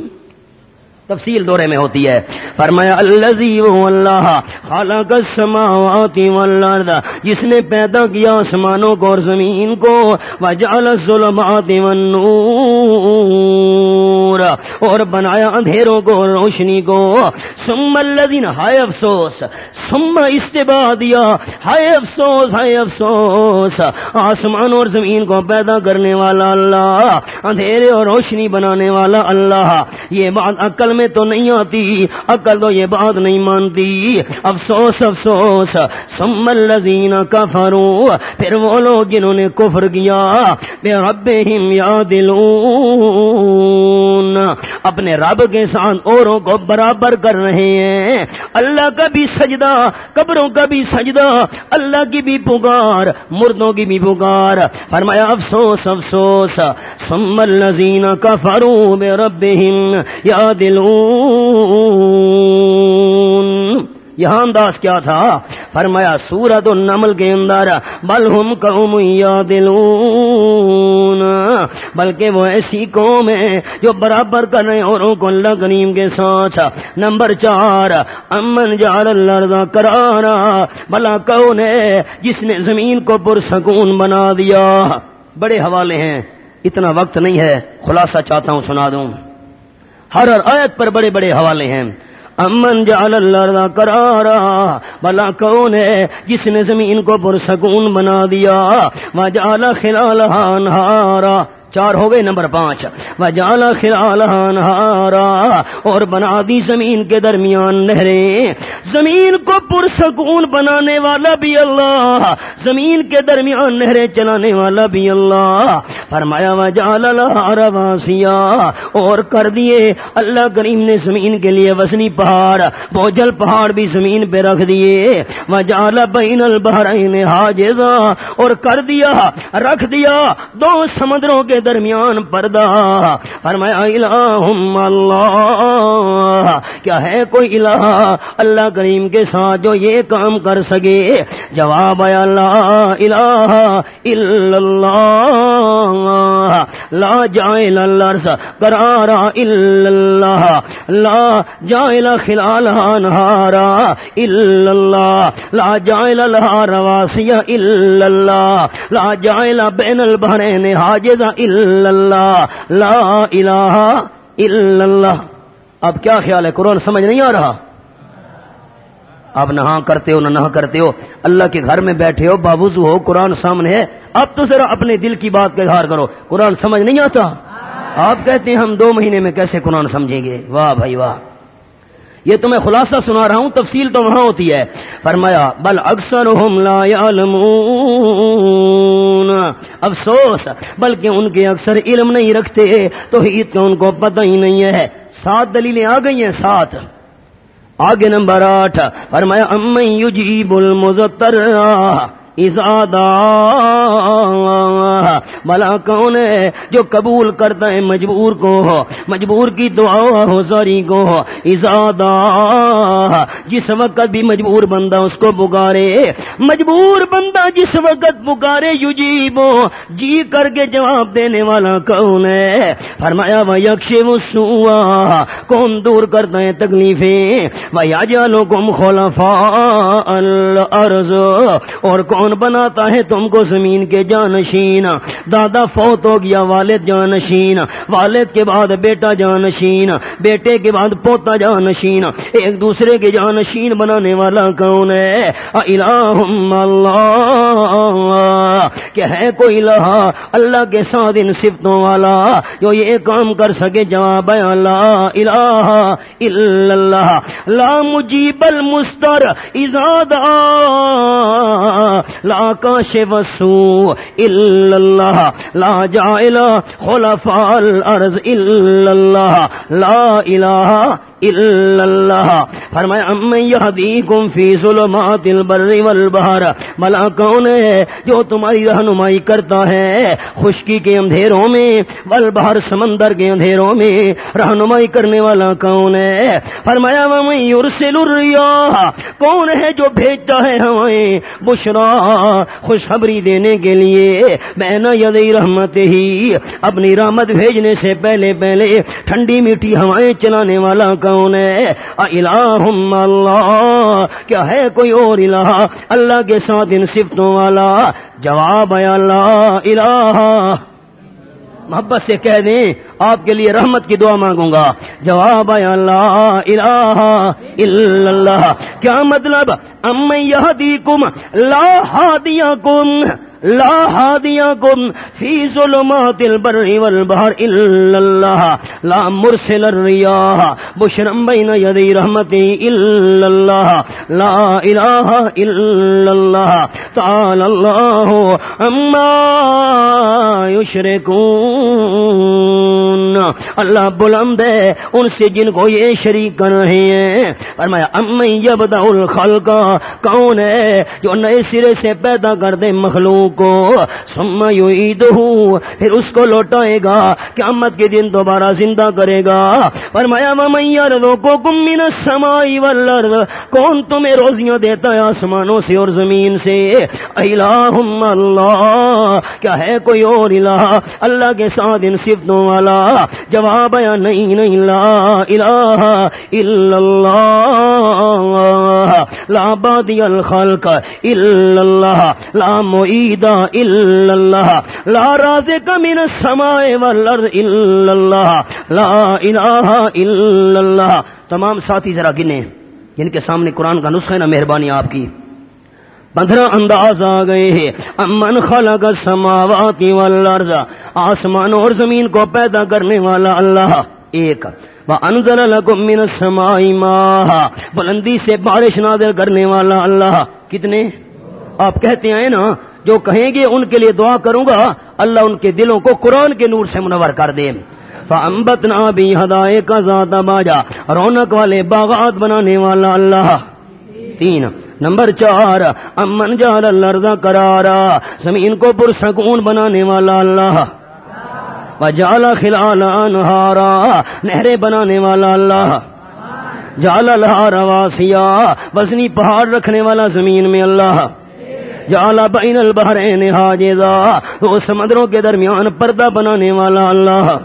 تفصیل دورے میں ہوتی ہے۔ فرمایا اللہ خالق السماوات والارض، جس نے پیدا کیا آسمانوں کو اور زمین کو، وجعل الظلمات والنور، اور بنایا اندھیروں کو روشنی کو۔ ثم الذين ہائے افسوس، ثم استبا دیا۔ ہائے افسوس ہائے افسوس آسمان اور زمین کو پیدا کرنے والا اللہ، اندھیرے اور روشنی بنانے والا اللہ۔ یہ بات عقل میں تو نہیں آتی، عقل تو یہ بات نہیں مانتی۔ افسوس افسوس سم الزین کا پھر وہ لوگ جنہوں نے کفر کیا، بے رب یا اپنے رب کے ساتھ اوروں کو برابر کر رہے ہیں۔ اللہ کا بھی سجدہ، قبروں کا بھی سجدہ، اللہ کی بھی پکار، مردوں کی بھی پکار۔ فرمایا، افسوس افسوس سم الزین کا فرو بے رب یا دلون یہاں انداز کیا تھا؟ فرمایا سورت النمل کے اندر، بل ہم قوم یادلون۔ بلکہ وہ ایسی قوم ہے جو برابر کر رہے اوروں کو اللہ کریم کے ساتھ۔ نمبر چار، امن جال اللہ کرارا بلا کون ہے جس نے زمین کو پرسکون بنا دیا۔ بڑے حوالے ہیں، اتنا وقت نہیں ہے، خلاصہ چاہتا ہوں، سنا دوں۔ ہر ہر آیت پر بڑے بڑے حوالے ہیں۔ امن جال اللہ کرارا بلا کون ہے جس نے زمین کو پرسکون بنا دیا؟ وہ خلالها انہارا چار ہو گئے نمبر پانچ۔ وہ جالا خلال ہارا اور بنا دی زمین کے درمیان نہریں۔ زمین کو پرسکون بنانے والا بھی اللہ۔ زمین کے درمیان نہریں چلانے والا بھی اللہ۔ فرمایا و جال واسیا اور کر دیے۔ اللہ کریم نے زمین کے لیے وسنی پہاڑ بوجل پہاڑ بھی زمین پہ رکھ دیے۔ وہ جالا بین البہرین حاجزا اور کر دیا، رکھ دیا۔ دو سمندروں کے کے درمیان پردہ۔ فرمایا، الہم اللہ۔ کیا ہے کوئی الہ؟ اللہ کریم کے ساتھ جو یہ کام کر سکے؟ جواب آیا اللہ الہ الا اللہ۔ لا جائل الارض قرارا الا اللہ۔ لا جائل خلالها انہارا الا اللہ۔ لا جائل لها رواسي الا اللہ۔ لا جائل بین البحرین حاجزا الا اللہ، لا الہ الا اللہ. اب کیا خیال ہے قرآن سمجھ نہیں آ رہا؟ آپ نہا ہاں کرتے ہو نہ نہ کرتے ہو، اللہ کے گھر میں بیٹھے ہو بابوزو ہو، قرآن سامنے ہے، اب تو ذرا اپنے دل کی بات کا اظہار کرو۔ قرآن سمجھ نہیں آتا؟ آپ کہتے ہیں ہم دو مہینے میں کیسے قرآن سمجھیں گے؟ واہ بھائی واہ۔ یہ تو میں خلاصہ سنا رہا ہوں، تفصیل تو وہاں ہوتی ہے۔ فرمایا، بل اکثر لا افسوس، بلکہ ان کے اکثر علم نہیں رکھتے تو عید کا ان کو پتہ ہی نہیں ہے۔ سات دلیلیں آ گئی ہیں، سات۔ آگے نمبر آٹھ، فرمایا ام یجیب المزتر ازادا بلا کون ہے جو قبول کرتا ہے مجبور کو؟ مجبور کی دعا ہو ساری کو۔ ازادا جس وقت بھی مجبور بندہ اس کو پکارے، مجبور بندہ جس وقت پکارے یو جی جی کر کے جواب دینے والا کون ہے؟ فرمایا وہ یکش وسوا کون دور کرتا ہے تکلیفیں؟ وہ یا جالو کم خلفا الارض۔ اور کون بناتا ہے تم کو زمین کے جانشین۔ دادا فوت ہو گیا، والد جانشین۔ والد کے بعد بیٹا جانشین۔ بیٹے کے بعد پوتا جانشین۔ ایک دوسرے کے جانشین بنانے والا کون ہے؟ اللہ۔ کہ ہے کوئی لہا اللہ کے ساتھ ان صفتوں والا۔ جو یہ کام کر سکے، جواب اللہ الہ الا اللہ۔ لا مجیب المستر۔ ازاد لا کاش وسو اللہ لا جائل خلفاء الارض اللہ لا الہ اللہ فرمایا یہدیکم فی ظلمات البر والبحر ملا کون ہے جو تمہاری رہنمائی کرتا ہے، خشکی کے اندھیروں میں، والبحر سمندر کے اندھیروں میں رہنمائی کرنے والا کون ہے؟ فرمایا من یرسل الریاح کون ہے جو بھیجتا ہے ہمیں بشرا، خوشخبری دینے کے لیے میں نہ یدی رحمت ہی، اپنی رحمت بھیجنے سے پہلے پہلے ٹھنڈی میٹھی ہوائیں چلانے والا کون ہے الہ اللہ کیا ہے کوئی اور الہ؟ اللہ کے ساتھ ان صفتوں والا۔ جواب ہے اللہ، الہ۔ محبت سے کہہ دیں، آپ کے لیے رحمت کی دعا مانگوں گا۔ جواب ہے اللہ، الہ الا اللہ۔ کیا مطلب؟ ام یہدی کم لا ہادیا کم لا هاديكم في ظلمات البر والبحر إلا الله لا مرسل الرياح، بشرا بين يدي رحمتي إلا الله لا إله إلا الله تعالى الله أما يشركون اللہ بلند ہے ان سے جن کو یہ شریک کر رہے ہیں۔ فرمایا ام یبدا الخلق، کون ہے جو نئے سرے سے پیدا کر دے مخلوق؟ کو۔ سما یو پھر اس کو لوٹائے گا۔ قیامت کے دن دوبارہ زندہ کرے گا۔ فرمایا ممیر کو گمین سمائی ولر کون تمہیں روزیاں دیتا ہے آسمانوں سے اور زمین سے؟ الہ اللہ کیا ہے کوئی اور الہ؟ اللہ کے ساتھ ان صفتوں والا۔ جواب یا نہیں نہیں، لا الہ الا اللہ لا بادی الخلق الا اللہ لا معید الا اللہ لا رازق من السماء والارض الا اللہ لا الہ الا اللہ تمام ساتھی ذرا گنے جن کے سامنے قرآن کا نسخہ ہے نا، مہربانی آپ کی. پندرہ انداز آ گئے ہیں. امن خلق السماوات والارض آسمان اور زمین کو پیدا کرنے والا اللہ ایک. انضر لکم من السماء ماء. بلندی سے بارش نادر کرنے والا اللہ کتنے؟ آپ کہتے ہیں نا جو کہیں گے ان کے لیے دعا کروں گا، اللہ ان کے دلوں کو قرآن کے نور سے منور کر دے۔ فمبت نا بھی ہدائے کا ذات باجا رونق والے باغات بنانے والا اللہ۔ تین، نمبر چار، امن جال اللہ کرارا زمین کو پرسکون بنانے والا اللہ۔ جالا خلال انہارا نہریں بنانے والا اللہ۔ جال الہارا واسیا بسنی پہاڑ رکھنے والا زمین میں اللہ۔ جالا بین البحرین حاجزا وہ سمندروں کے درمیان پردہ بنانے والا اللہ۔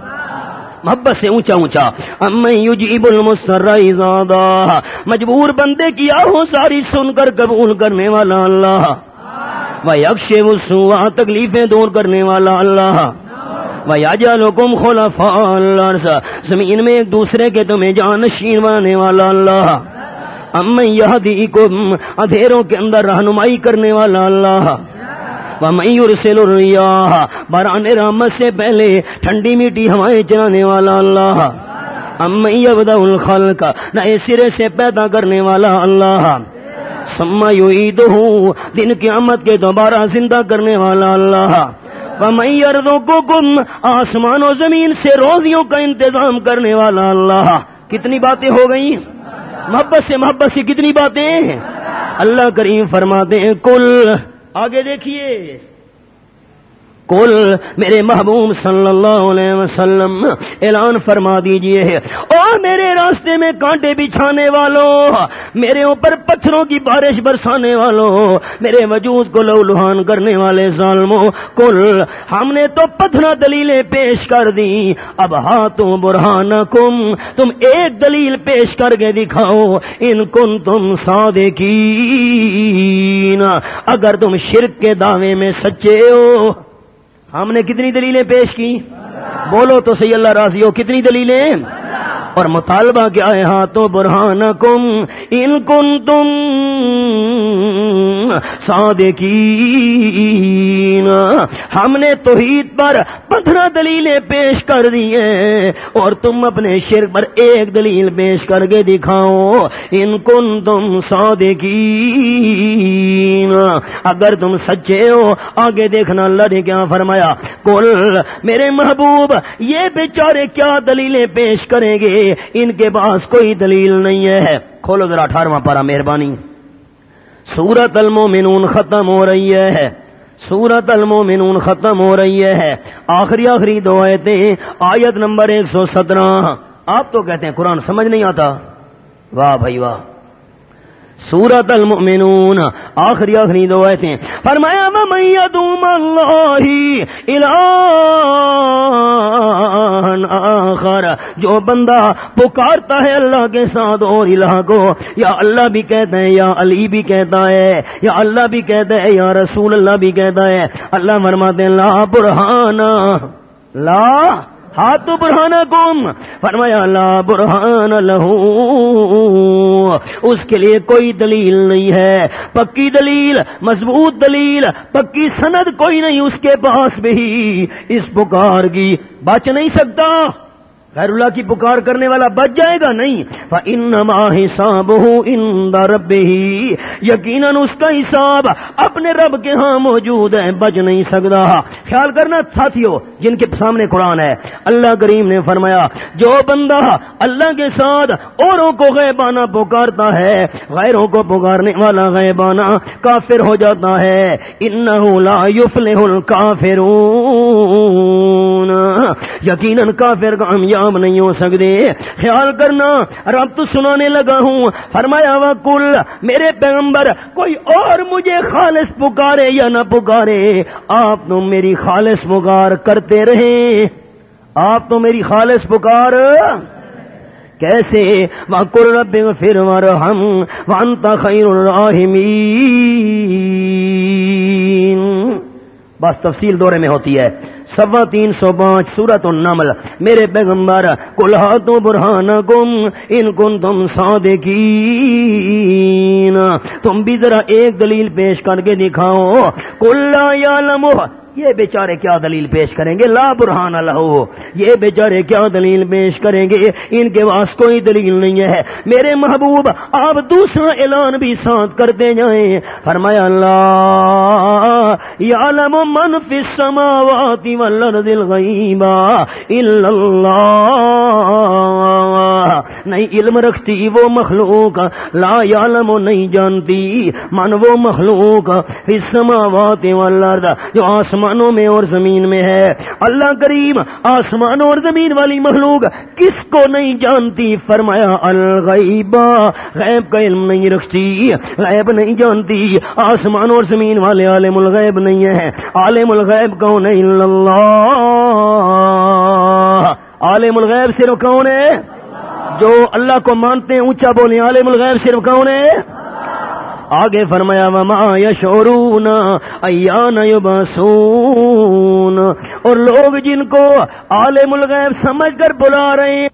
محبت سے اونچا اونچا۔ امی یجیب المسر زادہ مجبور بندے کی آہو ساری سن کر قبول کرنے والا اللہ۔ وہ یکش وسوا تکلیفیں دور کرنے والا اللہ۔ وَيَجَعَلُكُمْ خُلَفَاءَ الْأَرْضِ زمین میں ایک دوسرے کے تمہیں جانشین بنانے والا اللہ۔ ام یہدیکم، اندھیروں کے اندر رہنمائی کرنے والا اللہ۔ وَمَن يُرْسِلُ الرِّيَاحَ بران رحمت سے پہلے ٹھنڈی میٹھی ہوائیں چلانے والا اللہ۔ ام یبدأ الخلق، نئے سرے سے پیدا کرنے والا اللہ۔ سما یعیدہ دن قیامت کے دوبارہ زندہ کرنے والا اللہ۔ کو گم آسمان و زمین سے روزیوں کا انتظام کرنے والا اللہ۔ کتنی باتیں ہو گئی محبت سے محبت سے کتنی باتیں اللہ کریم فرماتے ہیں کل آگے دیکھیے۔ کل میرے محبوب صلی اللہ علیہ وسلم، اعلان فرما دیجیے۔ اور میرے راستے میں کانٹے بچھانے والوں میرے اوپر پتھروں کی بارش برسانے والوں میرے وجود کو لو لوہان کرنے والے ظالموں کل ہم نے تو پتھر دلیلیں پیش کر دی۔ اب ہاتھوں برہان کم تم ایک دلیل پیش کر کے دکھاؤ۔ ان کن تم سادے کی اگر تم شرک کے دعوے میں سچے ہو ہم نے کتنی دلیلیں پیش کی؟ بولو تو صحیح اللہ راضی ہو کتنی دلیلیں؟ اور مطالبہ کیا ہے ہاتھوں برہان کم ان کن تم سادے کی ہم نے توحید پر پندرہ دلیلیں پیش کر دی ہیں اور تم اپنے شر پر ایک دلیل پیش کر کے دکھاؤ۔ ان کن تم سادے کی اگر تم سچے ہو، آگے دیکھنا اللہ نے کیا فرمایا؟ کل میرے محبوب، یہ بیچارے کیا دلیلیں پیش کریں گے؟ ان کے پاس کوئی دلیل نہیں ہے۔ کھولو ذرا اٹھارواں پارا مہربانی۔ سورت المومنون ختم ہو رہی ہے۔ سورت المومنون ختم ہو رہی ہے۔ آخری آخری دو آیتیں، آیت نمبر ایک سو سترہ۔ آپ تو کہتے ہیں قرآن سمجھ نہیں آتا۔ واہ بھائی واہ۔ سورت المؤمنون. آخری آخری دو ایسے فرمایا میدوم اللہ آخر. جو بندہ پکارتا ہے اللہ کے ساتھ اور الہ کو، یا اللہ بھی کہتا ہے، یا علی بھی کہتا ہے، یا اللہ بھی کہتا ہے، یا رسول اللہ بھی کہتا ہے، اللہ فرماتے ہیں، لا برہان لا ہاتھ تو برہانہ کم فرمایا اللہ برہان لہو۔ اس کے لیے کوئی دلیل نہیں ہے۔ پکی دلیل، مضبوط دلیل، پکی سند کوئی نہیں اس کے پاس بھی۔ اس پکار کی بچ نہیں سکتا۔ غیر اللہ کی پکار کرنے والا بچ جائے گا نہیں۔ ان حساب ہوں رب ہی یقیناً اس کا حساب اپنے رب کے ہاں موجود ہے، بچ نہیں سکتا۔ خیال کرنا ساتھیوں جن کے سامنے قرآن ہے۔ اللہ کریم نے فرمایا، جو بندہ اللہ کے ساتھ اوروں کو غیبانہ پکارتا ہے، غیروں کو پکارنے والا غیبانہ کافر ہو جاتا ہے۔ ان لا یفلح الکافرون یقیناً کافر کامیاب کام نہیں ہو سکتے خیال کرنا، رب تو سنانے لگا ہوں۔ فرمایا وا کل میرے پیغمبر، کوئی اور مجھے خالص پکارے یا نہ پکارے؟ آپ تو میری خالص پکار کرتے رہے۔ آپ تو میری خالص پکار کیسے؟ وہ رب پھر ہم وانتا خیر الراہمی بس تفصیل دورے میں ہوتی ہے۔ سوا تین سو پانچ سورت النمل۔ میرے پیغمبر کل تو برہان گم ان کن تم تم بھی ذرا ایک دلیل پیش کر کے دکھاؤ۔ کل یا لمو یہ بیچارے کیا دلیل پیش کریں گے؟ لا برہان اللہ یہ بیچارے کیا دلیل پیش کریں گے؟ ان کے پاس کوئی دلیل نہیں ہے۔ میرے محبوب، آپ دوسرا اعلان بھی ساتھ کرتے جائیں۔ فرمایا اللہ یعلم من فی السماوات والارض الغیبا الا اللہ۔ نہیں علم رکھتی وہ مخلوق، لا یعلم نہیں جانتی۔ من وہ مخلوق؟ فی السماوات والارض۔ جو آسمان آسمانوں میں اور زمین میں ہے۔ اللہ کریم آسمانوں اور زمین والی مخلوق کس کو نہیں جانتی؟ فرمایا الغیبا غیب کا علم نہیں رکھتی، غیب نہیں جانتی۔ آسمان اور زمین والے عالم الغیب نہیں ہے عالم الغیب کون ہے اللہ؟ عالم الغیب صرف کون ہے؟ جو اللہ کو مانتے ہیں، اونچا بولے، عالم الغیب صرف کون ہے؟ آگے فرمایا، وما یشورون ایان یبسون اور لوگ جن کو عالم الغیب سمجھ کر بلا رہے ہیں